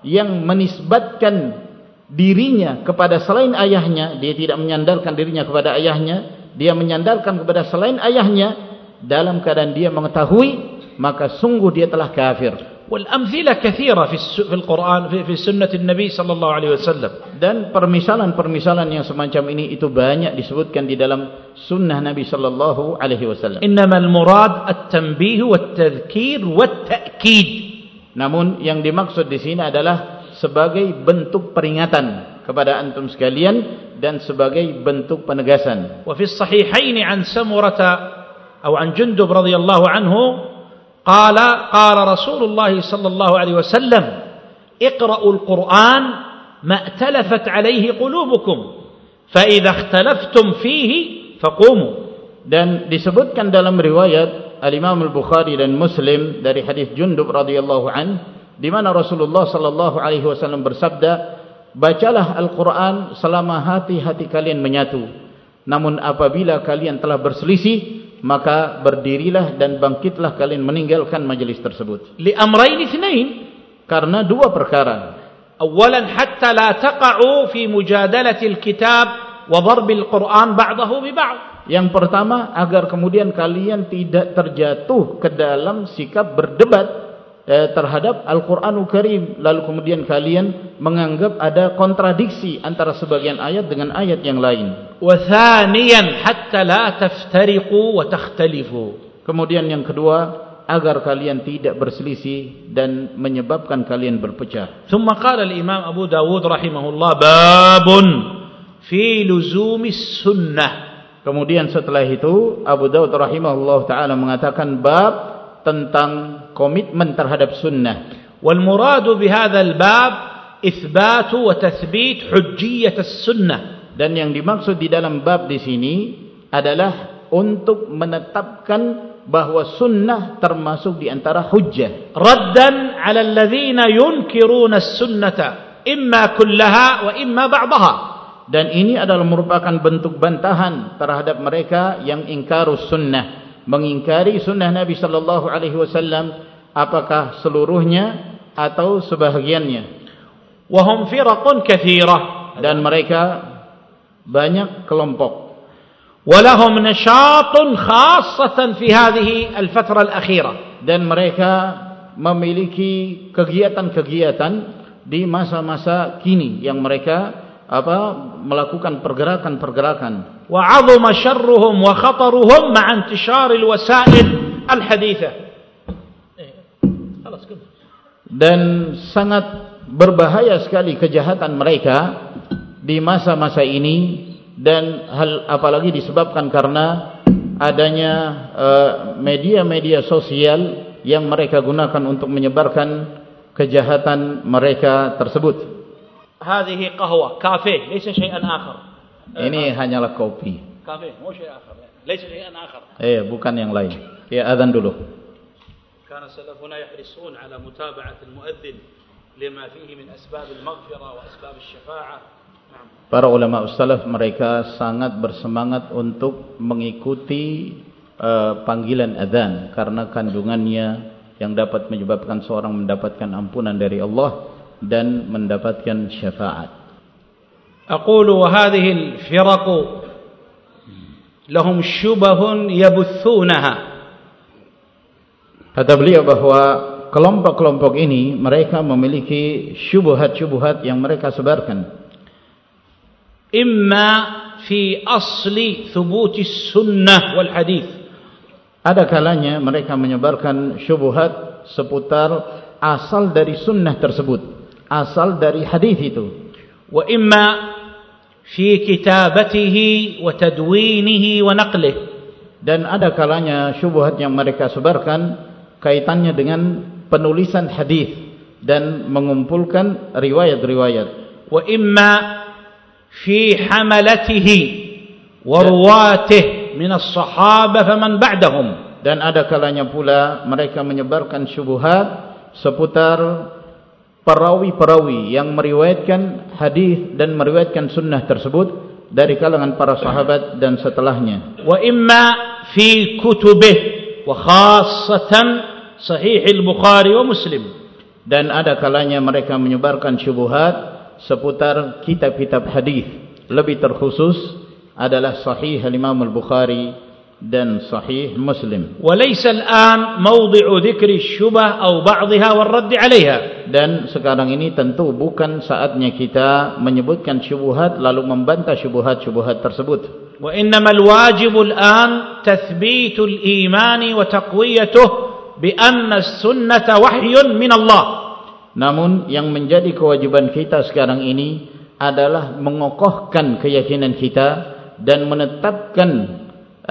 yang menisbatkan dirinya kepada selain ayahnya, dia tidak menyandarkan dirinya kepada ayahnya, dia menyandarkan kepada selain ayahnya dalam keadaan dia mengetahui maka sungguh dia telah kafir. والأمثلة كثيرة في في القرآن في في سنة النبي صلى الله عليه وسلم. Dan permisalan-permisalan yang semacam ini itu banyak disebutkan di dalam sunnah Nabi sallallahu alaihi wasallam. إنما المراد التنبيه والتذكير والتأكيد. Namun yang dimaksud di sini adalah sebagai bentuk peringatan kepada antum sekalian dan sebagai bentuk penegasan. وفي الصحيحين عن سمرة أو عن جندب رضي الله عنه قال قال رسول الله صلى الله عليه وسلم اقرأوا القرآن ما اتلفت عليه قلوبكم فإذا اختلفتم فيه فقوموا dan disebutkan dalam riwayat Al-Imam Al-Bukhari dan Muslim dari hadis Jundub radhiyallahu an di mana Rasulullah sallallahu alaihi wasallam bersabda bacalah Al-Qur'an selama hati-hati kalian menyatu namun apabila kalian telah berselisih maka berdirilah dan bangkitlah kalian meninggalkan majelis tersebut. Li amrayn ithnain karena dua perkara. Awalan hatta la taqa'u fi mujadalati al-kitab wa darb al-Qur'an ba'dahu bi ba'd. Yang pertama agar kemudian kalian tidak terjatuh ke dalam sikap berdebat eh, terhadap Al-Quranul Karim lalu kemudian kalian menganggap ada kontradiksi antara sebagian ayat dengan ayat yang lain. Wa thaniyan hatta la taftariqu wa takhtalifu. Kemudian yang kedua agar kalian tidak berselisih dan menyebabkan kalian berpecah. Thumma qala al-imam Abu Dawud rahimahullah babun fi luzumi sunnah. Kemudian setelah itu Abu Dawud rahimahullah taala mengatakan bab tentang komitmen terhadap sunnah. Wal muradu bihadzal bab itsbatu wa tathbit hujjiyat as-sunnah. Dan yang dimaksud di dalam bab di sini adalah untuk menetapkan bahawa sunnah termasuk di antara hujjah. Raddan 'ala alladhina yunkiruna as-sunnata imma kullaha wa imma ba'daha. Dan ini adalah merupakan bentuk bantahan terhadap mereka yang ingkarus sunnah mengingkari sunnah Nabi sallallahu alaihi wasallam apakah seluruhnya atau sebahagiannya? Wa hum firaqun katsira dan mereka banyak kelompok. Walahum nashatun khassatan fi hadhihi al-fatra al-akhirah. Dan mereka memiliki kegiatan-kegiatan di masa-masa kini yang mereka apa melakukan pergerakan-pergerakan. Wa 'azama syarruhum wa khataruhum ma'a intishar al-wasa'il al-haditha. Dan sangat berbahaya sekali kejahatan mereka di masa-masa ini dan hal apalagi disebabkan karena adanya eh, media-media uh, sosial yang mereka gunakan untuk menyebarkan kejahatan mereka tersebut هذه قهوة كافيه ليس شيئا آخر ini hanyalah kopi كافيه مو شيء آخر ليس شيئا آخر eh bukan yang lain ya adzan dulu كان سلفنا يحرصون على متابعة المؤذن لما فيه من أسباب المغفرة وأسباب الشفاعة نعم para ulama salaf mereka sangat bersemangat untuk mengikuti uh, panggilan adzan karena kandungannya yang dapat menyebabkan seorang mendapatkan ampunan dari Allah dan mendapatkan syafaat. أقول وهذه الفرق لهم شبه يبثونها Kata beliau bahawa kelompok-kelompok ini mereka memiliki syubhat-syubhat yang mereka sebarkan. Imma fi asli thubuti sunnah wal hadith. Ada kalanya mereka menyebarkan syubhat seputar asal dari sunnah tersebut, asal dari hadis itu. Wa imma fi kitabatihi wa tadwinihi wa naqlih. Dan ada kalanya syubhat yang mereka sebarkan kaitannya dengan penulisan hadis dan mengumpulkan riwayat-riwayat. Wa imma fi hamalatihi wa ruwatih min as-sahaba faman ba'dahum. Dan ada kalanya pula mereka menyebarkan syubhat seputar perawi-perawi yang meriwayatkan hadis dan meriwayatkan sunnah tersebut dari kalangan para sahabat dan setelahnya. Wa imma fi kutubih wa khassatan Sahih al-Bukhari wa Muslim dan ada kalanya mereka menyebarkan syubhat seputar kitab-kitab hadis lebih terkhusus adalah Sahih al-Imam al-Bukhari dan Sahih Muslim. Walaysa al-an mawdi'u dhikri syubah atau ba'dihha wal radd 'alayha. Dan sekarang ini tentu bukan saatnya kita menyebutkan syubhat lalu membantah syubhat-syubhat tersebut. Wa innamal wajibu al-an tathbitul imani wa taqwiyatuhu bi anna sunnata wahyun min Allah. Namun yang menjadi kewajiban kita sekarang ini adalah mengokohkan keyakinan kita dan menetapkan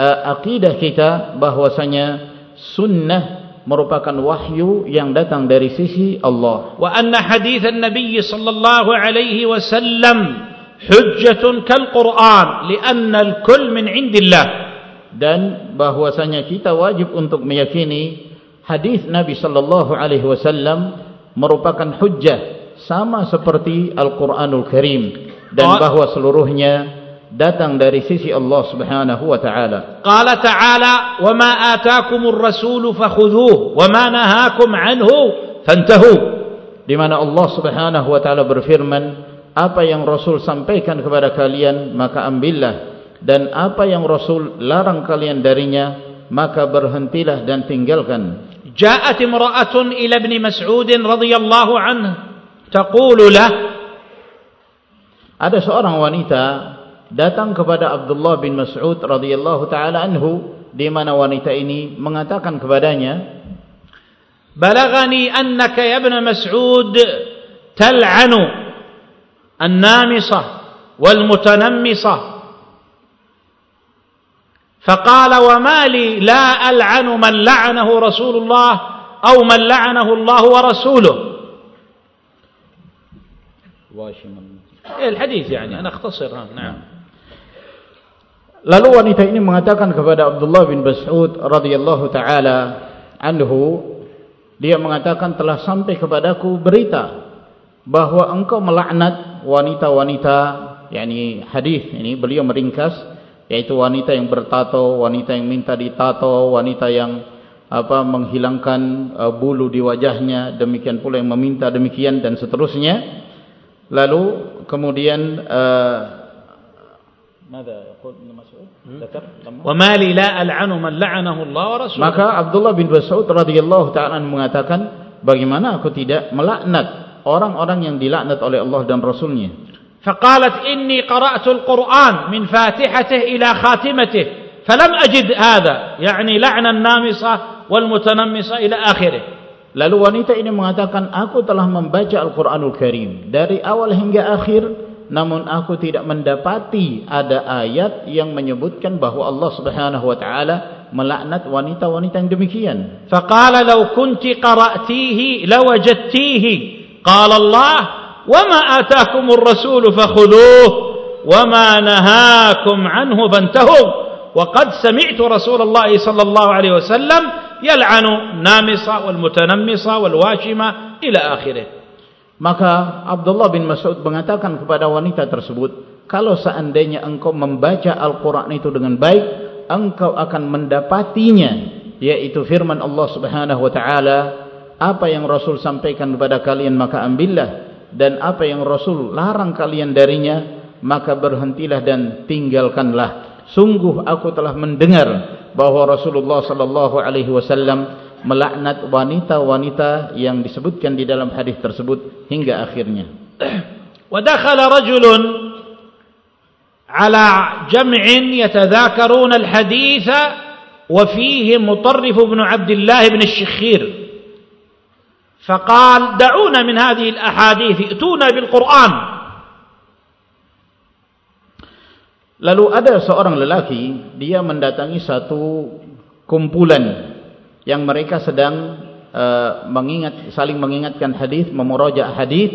uh, akidah kita bahwasanya sunnah merupakan wahyu yang datang dari sisi Allah. Wa anna hadits an-nabiy sallallahu alaihi wasallam hujjatun kal Qur'an lianna al-kull min 'indillah. Dan bahwasanya kita wajib untuk meyakini hadis Nabi sallallahu alaihi wasallam merupakan hujjah sama seperti Al-Qur'anul Karim dan bahwa seluruhnya datang dari sisi Allah Subhanahu wa taala. Qala ta'ala: "Wa ma ataakumur rasul fakhudhuhu wa ma nahakum 'anhu fantahu." Di mana Allah Subhanahu wa taala berfirman, "Apa yang Rasul sampaikan kepada kalian, maka ambillah. Dan apa yang Rasul larang kalian darinya, maka berhentilah dan tinggalkan." Ja'at imra'atun ila Ibn Mas'ud radhiyallahu anhu taqulu lah Ada seorang wanita datang kepada Abdullah bin Mas'ud radhiyallahu taala anhu di mana wanita ini mengatakan kepadanya Balaghani annaka ya ibn Mas'ud tal'anu an-namisah wal mutanammisah فقال وما لي لا ألعن من لعنه رسول الله أو من لعنه الله ورسوله الحديث يعني أنا أختصرها نعم Lalu wanita ini mengatakan kepada Abdullah bin Mas'ud radhiyallahu taala anhu dia mengatakan telah sampai kepadaku berita bahwa engkau melaknat wanita-wanita yakni hadis ini beliau meringkas yaitu wanita yang bertato, wanita yang minta ditato, wanita yang apa menghilangkan uh, bulu di wajahnya, demikian pula yang meminta demikian dan seterusnya. Lalu kemudian uh, hmm? Wa mali la al'anu man la'anahu Allah wa rasuluh. Maka Abdullah bin Mas'ud radhiyallahu ta'ala mengatakan, bagaimana aku tidak melaknat orang-orang yang dilaknat oleh Allah dan Rasulnya? فقالت إني قرأت القرآن من فاتحته إلى خاتمته فلم أجد هذا يعني لعن النامصة والمتنمصة إلى آخره Lalu wanita ini mengatakan, aku telah membaca Al-Quranul Karim dari awal hingga akhir, namun aku tidak mendapati ada ayat yang menyebutkan bahwa Allah Subhanahu wa taala melaknat wanita-wanita yang demikian. Faqala law kunti qara'tihi lawajadtihi. Qala Allah, "Wa ma atakumur rasul fakhuduhu wa ma nahakum anhu fantahu." Wa qad sami'tu Rasulullah sallallahu alaihi wasallam yal'anu namisa wal mutanammisa wal washima ila akhirih. Maka Abdullah bin Mas'ud mengatakan kepada wanita tersebut, kalau seandainya engkau membaca Al-Quran itu dengan baik, engkau akan mendapatinya, yaitu firman Allah subhanahu wa ta'ala, apa yang Rasul sampaikan kepada kalian maka ambillah, dan apa yang Rasul larang kalian darinya, maka berhentilah dan tinggalkanlah. Sungguh aku telah mendengar bahawa Rasulullah sallallahu alaihi wasallam melaknat wanita-wanita yang disebutkan di dalam hadis tersebut hingga akhirnya. Wa dakhala rajulun ala jam'in yatadhakaruna al-hadith wa fihi Mutarrif ibn Abdullah ibn Al-Shikhir. فقال دعونا من هذه الأحاديث ائتونا بالقرآن Lalu ada seorang lelaki, dia mendatangi satu kumpulan yang mereka sedang uh, mengingat saling mengingatkan hadis, memurojaah hadis.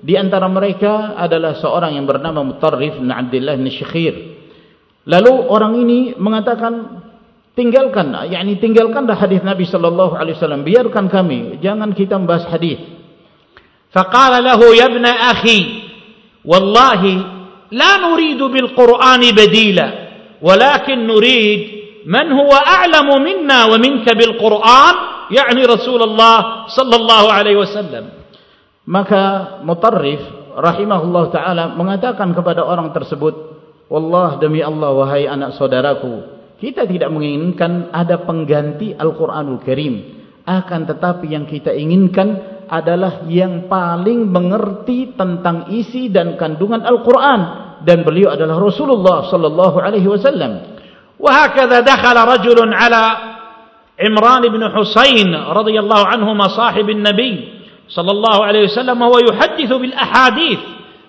Di antara mereka adalah seorang yang bernama Mutarrif bin Abdullah bin Syekhir. Lalu orang ini mengatakan tinggalkan, yakni tinggalkanlah hadis Nabi sallallahu alaihi wasallam, biarkan kami, jangan kita membahas hadis. Faqala lahu ya ibn akhi, wallahi la nuridu bil Qur'an badila, walakin nurid من هو أعلم منا ومنك بالقرآن يعني رسول الله صلى الله عليه وسلم maka mutarrif rahimahullah ta'ala mengatakan kepada orang tersebut Wallah demi Allah wahai anak saudaraku kita tidak menginginkan ada pengganti Al-Quranul Karim akan tetapi yang kita inginkan adalah yang paling mengerti tentang isi dan kandungan Al-Quran dan beliau adalah Rasulullah sallallahu alaihi wasallam وهكذا دخل رجل على عمران بن حسين رضي الله عنهما صاحب النبي صلى الله عليه وسلم وهو يحدث بالأحاديث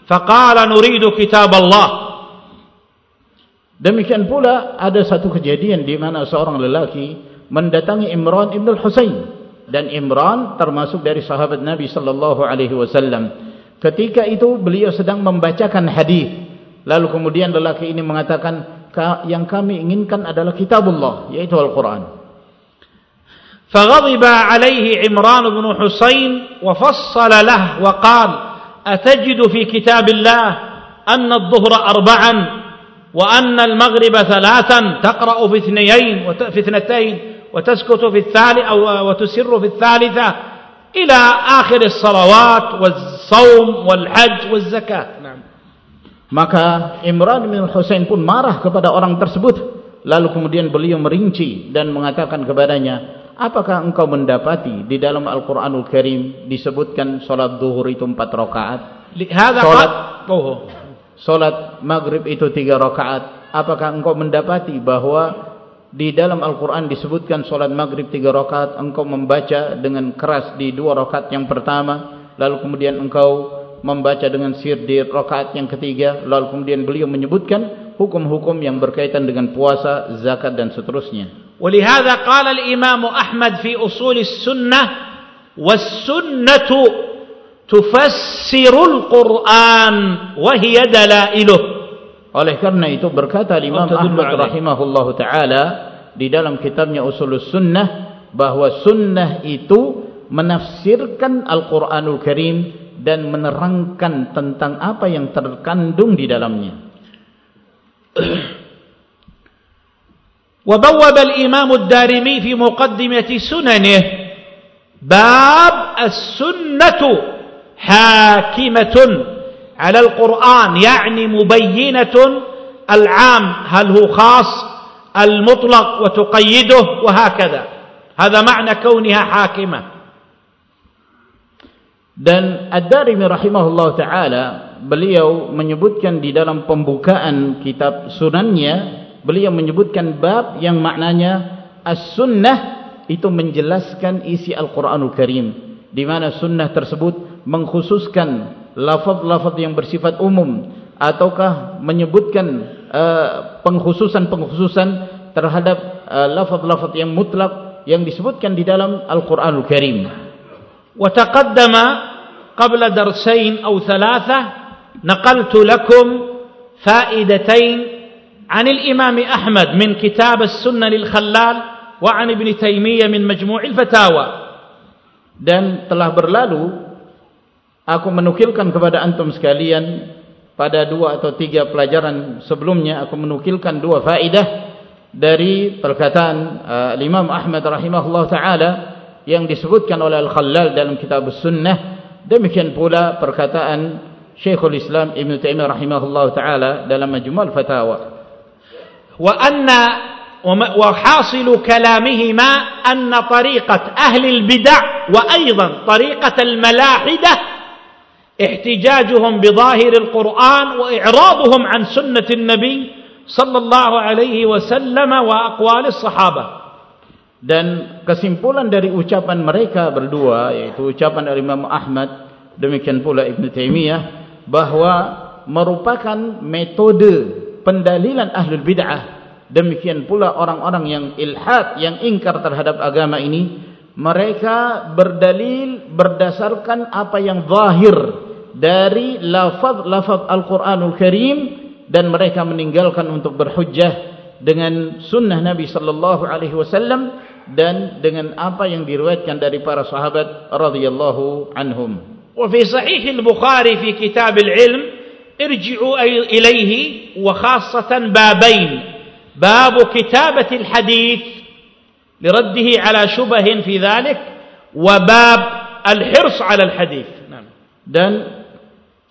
فقال نريد كتاب الله Demikian pula ada satu kejadian di mana seorang lelaki mendatangi Imran ibn al-Husayn dan Imran termasuk dari sahabat Nabi sallallahu alaihi wasallam. Ketika itu beliau sedang membacakan hadis. Lalu kemudian lelaki ini mengatakan, yang kami inginkan adalah kitabullah yaitu Al-Quran. فغضب عليه عمران بن حسين وفصل له وقال أتجد في كتاب الله أن الظهر أربعا وأن المغرب ثلاثا تقرأ في اثنين في اثنتين وتسكت في الثالث أو وتسر في الثالثة إلى آخر الصلوات والصوم والحج والزكاة Maka Imran bin Husain pun marah kepada orang tersebut. Lalu kemudian beliau merinci dan mengatakan kepadanya, apakah engkau mendapati di dalam Al-Quranul Karim disebutkan solat duhur itu empat rakaat? Solat, solat maghrib itu tiga rakaat. Apakah engkau mendapati bahwa di dalam Al-Quran disebutkan solat maghrib tiga rakaat, engkau membaca dengan keras di dua rakaat yang pertama, lalu kemudian engkau membaca dengan sir di rakaat yang ketiga lalu kemudian beliau menyebutkan hukum-hukum yang berkaitan dengan puasa, zakat dan seterusnya. Walihada qala al-Imam Ahmad fi usul as-sunnah was-sunnatu tufassiru al-Qur'an wa hiya dalailuh. Oleh karena itu berkata Imam Ahmad rahimahullah taala di dalam kitabnya Usulus Sunnah bahwa sunnah itu menafsirkan Al-Qur'anul Karim dan menerangkan tentang apa yang terkandung di dalamnya. وبوب الإمام الدارمي في مقدمة سننه باب السنة حاكمة على القرآن يعني مبينة العام هل هو خاص المطلق وتقيده وهكذا هذا معنى كونها حاكمة Dan Ad-Darimi rahimahullah ta'ala Beliau menyebutkan di dalam pembukaan kitab sunannya Beliau menyebutkan bab yang maknanya As-Sunnah itu menjelaskan isi Al-Quranul Karim di mana sunnah tersebut mengkhususkan lafaz-lafaz yang bersifat umum ataukah menyebutkan uh, pengkhususan-pengkhususan terhadap uh, lafaz-lafaz yang mutlak yang disebutkan di dalam Al-Quranul Karim وتقدم قبل درسين أو ثلاثة نقلت لكم فائدتين عن الإمام أحمد من كتاب السنة للخلال وعن ابن تيمية من مجموع الفتاوى dan telah berlalu aku menukilkan kepada antum sekalian pada dua atau tiga pelajaran sebelumnya aku menukilkan dua faedah dari perkataan uh, Imam Ahmad rahimahullah taala yang disebutkan oleh Al-Khallal dalam kitab Sunnah demikian pula perkataan Syekhul Islam Ibn Taimiyah rahimahullah taala dalam Majmu' al-Fatawa wa anna وحاصل كلامهما أن طريقة أهل البدع وأيضا طريقة الملاحدة احتجاجهم بظاهر القرآن وإعراضهم عن سنة النبي صلى الله عليه وسلم وأقوال الصحابة dan kesimpulan dari ucapan mereka berdua yaitu ucapan dari Imam Ahmad demikian pula Ibn Taimiyah bahwa merupakan metode pendalilan ahlul bid'ah. Demikian pula orang-orang yang ilhad yang ingkar terhadap agama ini mereka berdalil berdasarkan apa yang zahir dari lafaz-lafaz Al-Qur'anul Karim dan mereka meninggalkan untuk berhujjah dengan sunnah Nabi sallallahu alaihi wasallam dan dengan apa yang diriwayatkan dari para sahabat radhiyallahu anhum. Wa fi sahih al-Bukhari fi kitab al-ilm irji'u ilayhi wa khassatan babain. Bab kitabah al-hadith لرده على شبه في ذلك وباب الحرص على الحديث. Dan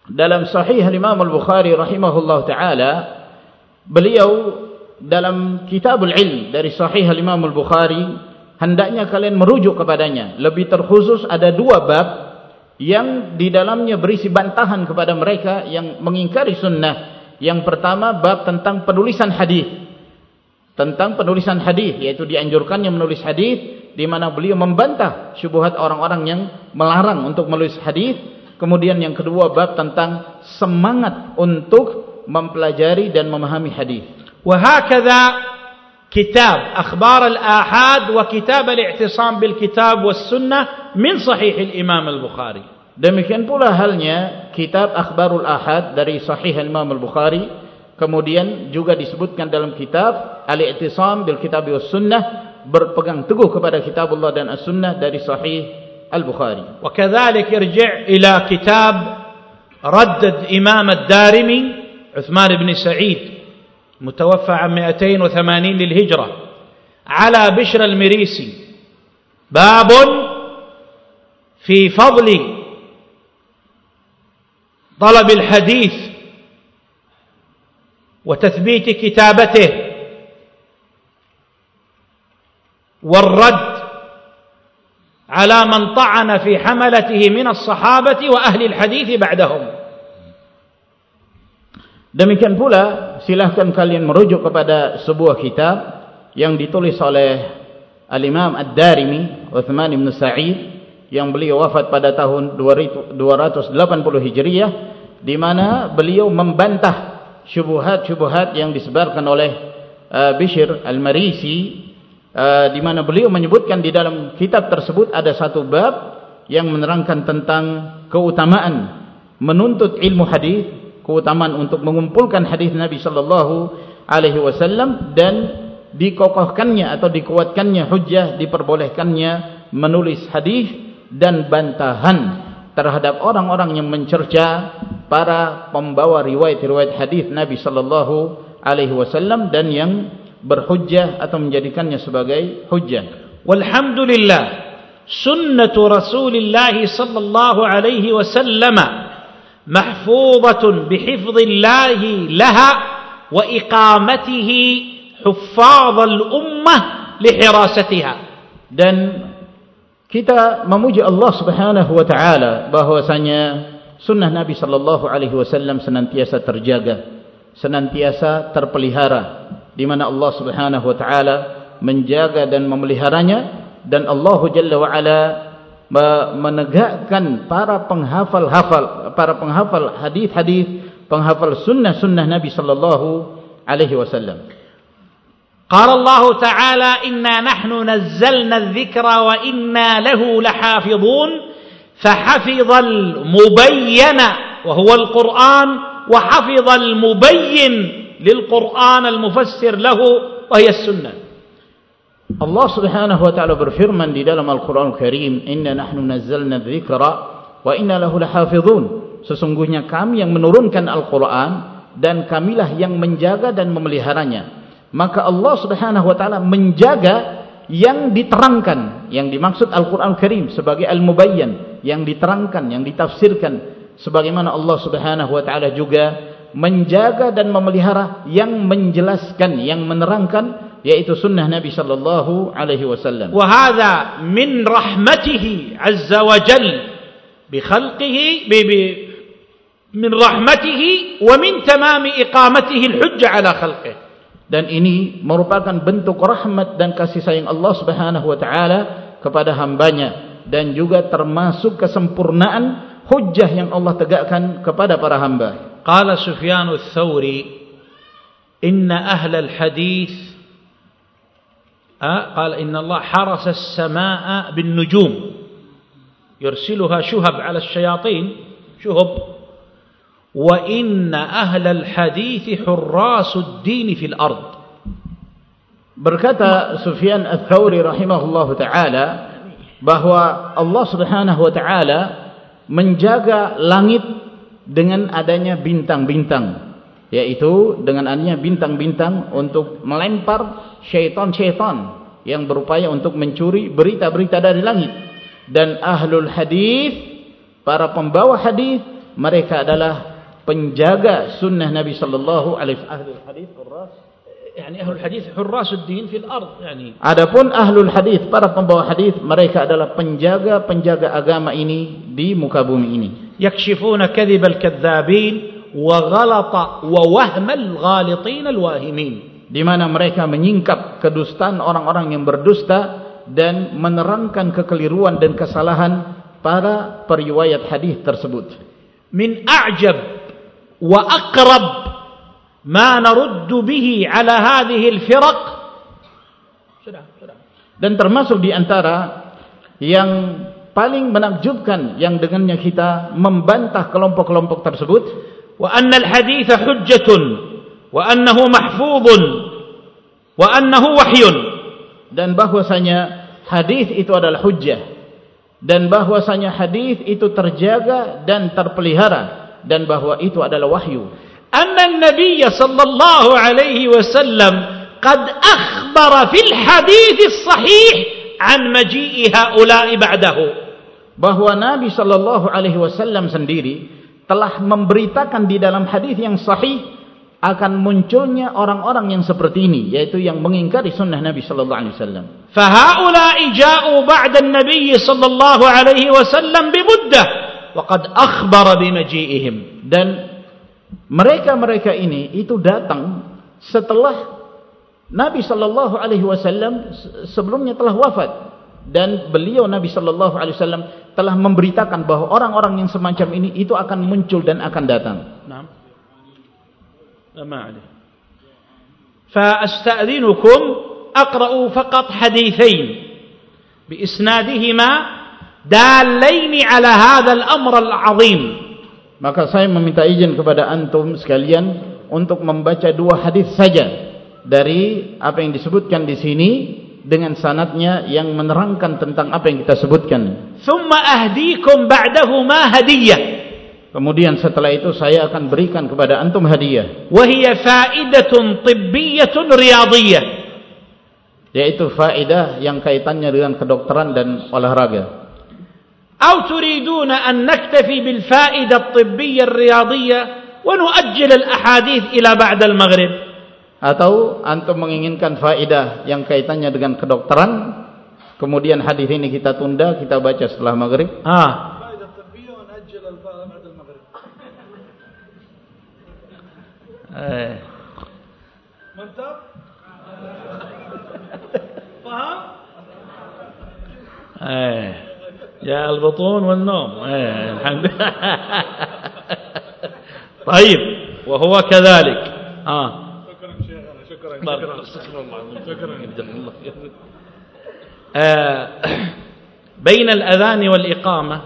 dalam sahih Imam Al-Bukhari rahimahullah taala beliau dalam kitabul ilm dari sahih Imam Al-Bukhari hendaknya kalian merujuk kepadanya. Lebih terkhusus ada dua bab yang di dalamnya berisi bantahan kepada mereka yang mengingkari sunnah. Yang pertama bab tentang penulisan hadis. Tentang penulisan hadis yaitu dianjurkannya menulis hadis di mana beliau membantah syubhat orang-orang yang melarang untuk menulis hadis. Kemudian yang kedua bab tentang semangat untuk mempelajari dan memahami hadis. Wa hakadha kitab wa kitab al-i'tisam bil kitab was sunnah min sahih al-Imam al-Bukhari. Demikian pula halnya kitab akhbarul ahad dari sahih al-Imam al-Bukhari kemudian juga disebutkan dalam kitab al-i'tisam bil kitab was sunnah berpegang teguh kepada kitab Allah dan as-sunnah dari sahih البخاري وكذلك ارجع إلى كتاب ردد إمام الدارمي عثمان بن سعيد متوفى عام 280 للهجرة. على بشر المريسي. باب في فضل طلب الحديث وتثبيت كتابته والرد على من طعن في حملته من الصحابة وأهل الحديث بعدهم. Demikian pula silahkan kalian merujuk kepada sebuah kitab yang ditulis oleh Al-Imam Ad-Darimi Uthman Ibn Sa'id yang beliau wafat pada tahun 280 Hijriah di mana beliau membantah syubhat-syubhat yang disebarkan oleh uh, Bishr Al-Marisi Uh, di mana beliau menyebutkan di dalam kitab tersebut ada satu bab yang menerangkan tentang keutamaan menuntut ilmu hadis, keutamaan untuk mengumpulkan hadis Nabi sallallahu alaihi wasallam dan dikokohkannya atau dikuatkannya hujjah diperbolehkannya menulis hadis dan bantahan terhadap orang-orang yang mencerca para pembawa riwayat-riwayat hadis Nabi sallallahu alaihi wasallam dan yang berhujjah atau menjadikannya sebagai hujjah. Walhamdulillah sunnatu Rasulillah sallallahu alaihi wasallam mahfuzatun bihifdzillah laha wa iqamatihi huffaz al-ummah lihirasatiha. Dan kita memuji Allah Subhanahu wa taala bahwasanya sunnah Nabi sallallahu alaihi wasallam senantiasa terjaga, senantiasa terpelihara di mana Allah Subhanahu wa taala menjaga dan memeliharanya dan Allah Jalla wa ala menegakkan para penghafal hafal para penghafal hadis-hadis, penghafal sunnah-sunnah Nabi sallallahu alaihi wasallam. Qala Allah Ta'ala inna nahnu nazzalna adh-dhikra wa inna lahu lahafidhun fa hafizal mubayyana wa huwa al-Qur'an wa hafizal mubayyin lil-Qur'an al-mufassir lahu wa hiya as-sunnah. Allah Subhanahu wa taala berfirman di dalam Al-Qur'an Al-Karim, "Inna nahnu nazzalna dzikra wa inna lahu lahafizun." Sesungguhnya kami yang menurunkan Al-Qur'an dan kamilah yang menjaga dan memeliharanya. Maka Allah Subhanahu wa taala menjaga yang diterangkan, yang dimaksud Al-Qur'an Al-Karim sebagai al-mubayyan, yang diterangkan, yang ditafsirkan sebagaimana Allah Subhanahu wa taala juga menjaga dan memelihara yang menjelaskan, yang menerangkan yaitu sunnah Nabi sallallahu alaihi wasallam. Wa hadha min rahmatihi azza wa jal bi khalqihi bi, min rahmatihi wa min tamam iqamatihi al-hujjah ala khalqihi. Dan ini merupakan bentuk rahmat dan kasih sayang Allah Subhanahu wa taala kepada hambanya dan juga termasuk kesempurnaan hujjah yang Allah tegakkan kepada para hamba. Qala Sufyan ats-Tsauri inna قال إن الله حرس السماء بالنجوم يرسلها shuhab على الشياطين shuhab. وإن أهل الحديث حراس الدين في الأرض berkata Sufyan al-Thawri rahimahullahu ta'ala bahwa Allah subhanahu wa ta'ala menjaga langit dengan adanya bintang-bintang yaitu dengan adanya bintang-bintang untuk melempar syaitan-syaitan yang berupaya untuk mencuri berita-berita dari langit. Dan ahlul hadis para pembawa hadis mereka adalah penjaga sunnah Nabi sallallahu alaihi wasallam. Ahlul hadis hurras. Yani ahlul hadis hurrasuddin fil ard yani. Adapun ahlul hadis para pembawa hadis mereka adalah penjaga-penjaga agama ini di muka bumi ini. Yakshifuna kadzibal kadzabin waghalata wa wahmal ghalitin alwahimin di mana mereka menyingkap kedustaan orang-orang yang berdusta dan menerangkan kekeliruan dan kesalahan pada periwayat hadis tersebut. Min a'jab wa aqrab ma naruddu bihi ala hadhihi alfiraq. Sudah sudah. Dan termasuk di antara yang paling menakjubkan yang dengannya kita membantah kelompok-kelompok tersebut وأن الحديث حجة وأنه محفوظ وأنه وحي dan bahwasanya hadis itu adalah hujjah dan bahwasanya hadis itu terjaga dan terpelihara dan bahwa itu adalah wahyu anna an-nabiy sallallahu alaihi wasallam qad akhbara fil hadis sahih an maji'i haula'i ba'dahu bahwa nabi sallallahu alaihi wasallam sendiri telah memberitakan di dalam hadis yang sahih akan munculnya orang-orang yang seperti ini yaitu yang mengingkari sunnah Nabi sallallahu alaihi wasallam. Fa haula ija'u ba'da an-nabi sallallahu alaihi wasallam bi muddah wa qad akhbara bi maji'ihim. Dan mereka-mereka ini itu datang setelah Nabi sallallahu alaihi wasallam sebelumnya telah wafat. Dan beliau Nabi sallallahu alaihi wasallam telah memberitakan bahwa orang-orang yang semacam ini itu akan muncul dan akan datang. Naam. Ma alih. Fa asta'dhinukum aqra'u faqat hadithain bi isnadihima dalain ala hadha al-amr al-'azim maka saya meminta izin kepada antum sekalian untuk membaca dua hadis saja dari apa yang disebutkan di sini dengan sanatnya yang menerangkan tentang apa yang kita sebutkan summa ahdikum ba'dahu ma. Kemudian setelah itu saya akan berikan kepada antum hadiah. Wa hiya fa'idatun tibbiyyatun riyadiyah. Yaitu faedah yang kaitannya dengan kedokteran dan olahraga. Au turiduna an naktafi bil fa'idah tibbiyah riyadiyah wa nu'ajjil al ahadith ila ba'da al maghrib. Atau antum menginginkan faedah yang kaitannya dengan kedokteran kemudian hadis ini kita tunda kita baca setelah maghrib ah eh mantap faham eh جاء البطون والنوم إيه، الحمد لله طيب وهو كذلك آه. شكرا شكرا شكرا شكرا آه بين الأذان والإقامة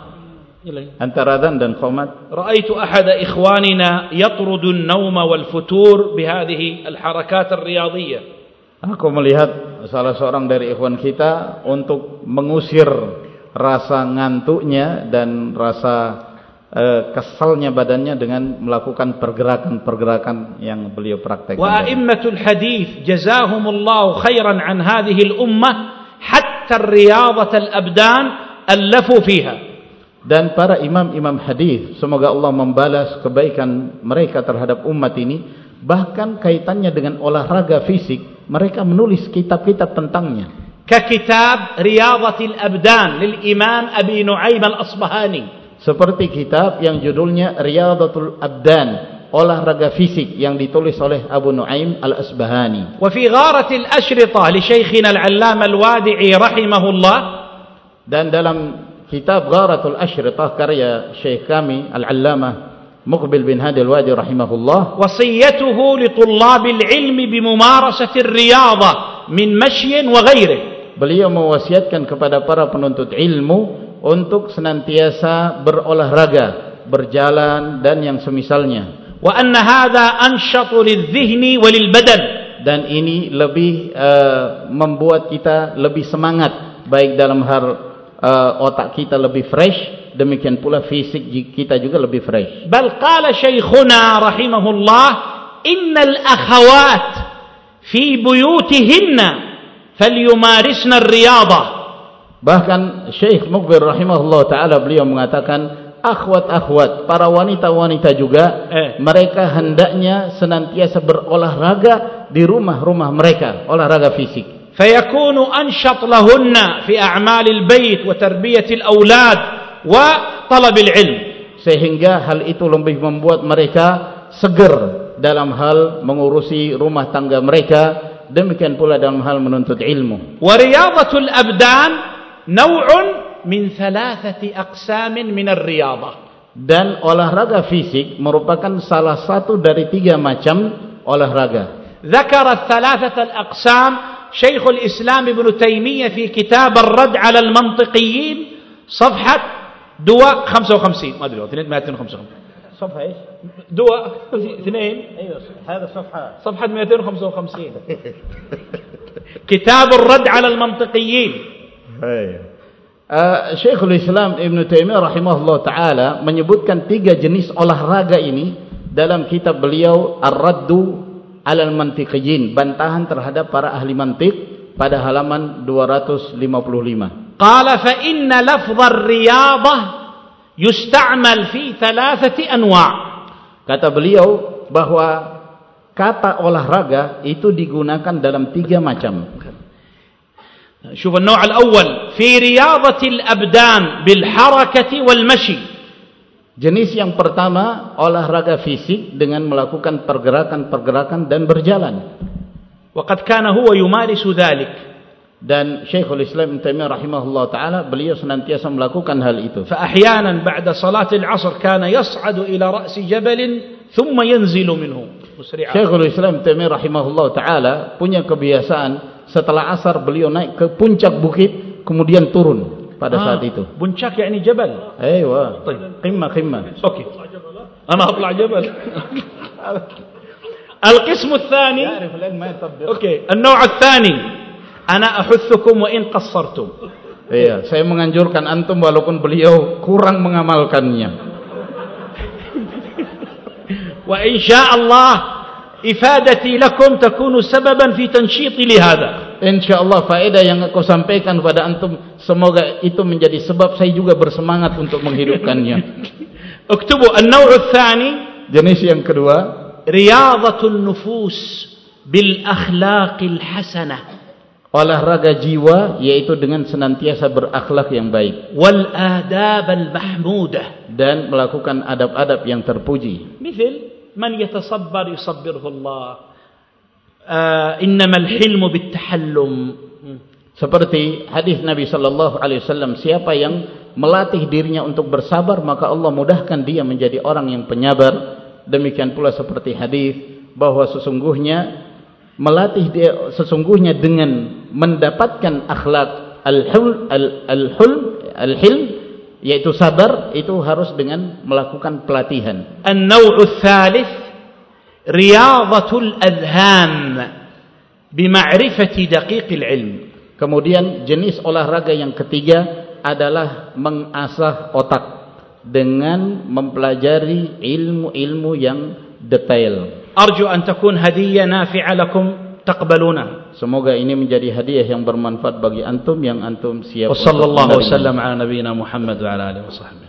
antara adzan dan qomat رأيت أحد إخواننا يطرد النوم والفتور بهذه الحركات الرياضية aku melihat salah seorang dari ikhwan kita untuk mengusir rasa ngantuknya dan rasa uh, kesalnya badannya dengan melakukan pergerakan-pergerakan yang beliau praktekkan. وأئمة الحديث جزاهم الله خيرا عن هذه الأمة hatta riyadatal abdan allafu fiha. Dan para imam-imam hadis semoga Allah membalas kebaikan mereka terhadap umat ini bahkan kaitannya dengan olahraga fisik mereka menulis kitab-kitab tentangnya. Ka kitab riyadhatil abdan lil imam abi nuaim al-asbahani. Seperti kitab yang judulnya riyadatul abdan olahraga fisik yang ditulis oleh Abu Nuaim Al-Asbahani. Wa fi gharat al-ashrita li shaykhina Al Allama al-wadi'i rahimahullah. Dan dalam kitab Gharatul Ashrita karya Syekh kami Al-Allamah Muqbil bin Hadi Al-Wadi rahimahullah. wasiyatuhu li tullab al-ilm bi mumarasati ar-riyadhah min mashy wa ghayrih. Beliau mewasiatkan kepada para penuntut ilmu untuk senantiasa berolahraga berjalan dan yang semisalnya wa anna hadha anshatu lidh-dhihni wa lil-badan dan ini lebih uh, membuat kita lebih semangat baik dalam hal uh, otak kita lebih fresh demikian pula fisik kita juga lebih fresh. Bal qala syekhuna rahimahullah innal akhawat fi buyutihinna falyumarisna ar-riyadhah. Bahkan Syekh Mukbir rahimahullah taala beliau mengatakan akhwat-akhwat para wanita-wanita juga eh. mereka hendaknya senantiasa berolahraga di rumah-rumah mereka olahraga fisik. فيكون أنشط لهن في أعمال البيت وتربية الأولاد wa talabil ilm sehingga hal itu lebih membuat mereka seger dalam hal mengurusi rumah tangga mereka demikian pula dalam hal menuntut ilmu wa riyadatul abdan naw'un min thalathati aqsamin min ar-riyadah dan olahraga fisik merupakan salah satu dari tiga macam olahraga. ذكر الثلاثة الأقسام شيخ الإسلام ابن تيمية في كتاب الرد على المنطقيين صفحة دوا خمسة وخمسين. ما أدري اثنين مائتين وخمسة وخمسين. صفحة إيش؟ دوا اثنين. أيوة هذا صفحة. صفحة مائتين وخمسة وخمسين. كتاب الرد على المنطقيين. uh, Syekhul Islam Ibn Taymiyyah rahimahullah ta'ala menyebutkan tiga jenis olahraga ini dalam kitab beliau Ar-Raddu Alal Mantiqijin bantahan terhadap para ahli mantik pada halaman 255 Qala fa inna lafdhar riyadah yusta'mal fi thalathati anwa' kata beliau bahawa kata olahraga itu digunakan dalam tiga macam. شوف النوع الأول في رياضة الأبدان بالحركة والمشي jenis yang pertama olahraga fisik dengan melakukan pergerakan-pergerakan dan berjalan وقد كان هو يمارس ذلك dan Syekhul Islam Ibn Taimiyah rahimahullah taala beliau senantiasa melakukan hal itu. Fa ahyanan ba'da salat al-'asr kana yas'adu ila ra'si jabal thumma yanzilu minhu musri'an. Syekhul Islam Ibn Taimiyah rahimahullah taala punya kebiasaan setelah asar beliau naik ke puncak bukit kemudian turun pada ah, saat itu. Puncak yakni jabal. Aywa. Qimma qimma. Okey. Ana atla jabal. القسم الثاني يعرف العلم ما يطبق اوكي النوع الثاني ana ahuthukum wa in qassartum iya saya menganjurkan antum walaupun beliau kurang mengamalkannya wa insyaallah ifadati lakum takunu sababan fi tanshiti li hadha insyaallah faedah yang aku sampaikan kepada antum semoga itu menjadi sebab saya juga bersemangat untuk menghidupkannya. Uktubu an-naw' ats-tsani jenis yang kedua. Riyadhatun nufus bil akhlaqil hasanah. Olahraga jiwa yaitu dengan senantiasa berakhlak yang baik. Wal adab al mahmudah. Dan melakukan adab-adab yang terpuji. Misal yusabbirhu Allah. Uh, innamal hilmu bit tahallum seperti hadis Nabi sallallahu alaihi wasallam siapa yang melatih dirinya untuk bersabar maka Allah mudahkan dia menjadi orang yang penyabar. Demikian pula seperti hadis bahwa sesungguhnya melatih dia sesungguhnya dengan mendapatkan akhlak al-hul al-hul al-hilm yaitu sabar itu harus dengan melakukan pelatihan. An-naw'u tsalits riyadhatul adhan bima'rifati daqiqil ilm. Kemudian jenis olahraga yang ketiga adalah mengasah otak dengan mempelajari ilmu-ilmu yang detail. Arju an takun hadiyyan nafi'a lakum taqbaluna. Semoga ini menjadi hadiah yang bermanfaat bagi antum yang antum siap sallallahu wasallam ala nabiyyina muhammad wa ala alihi wasallam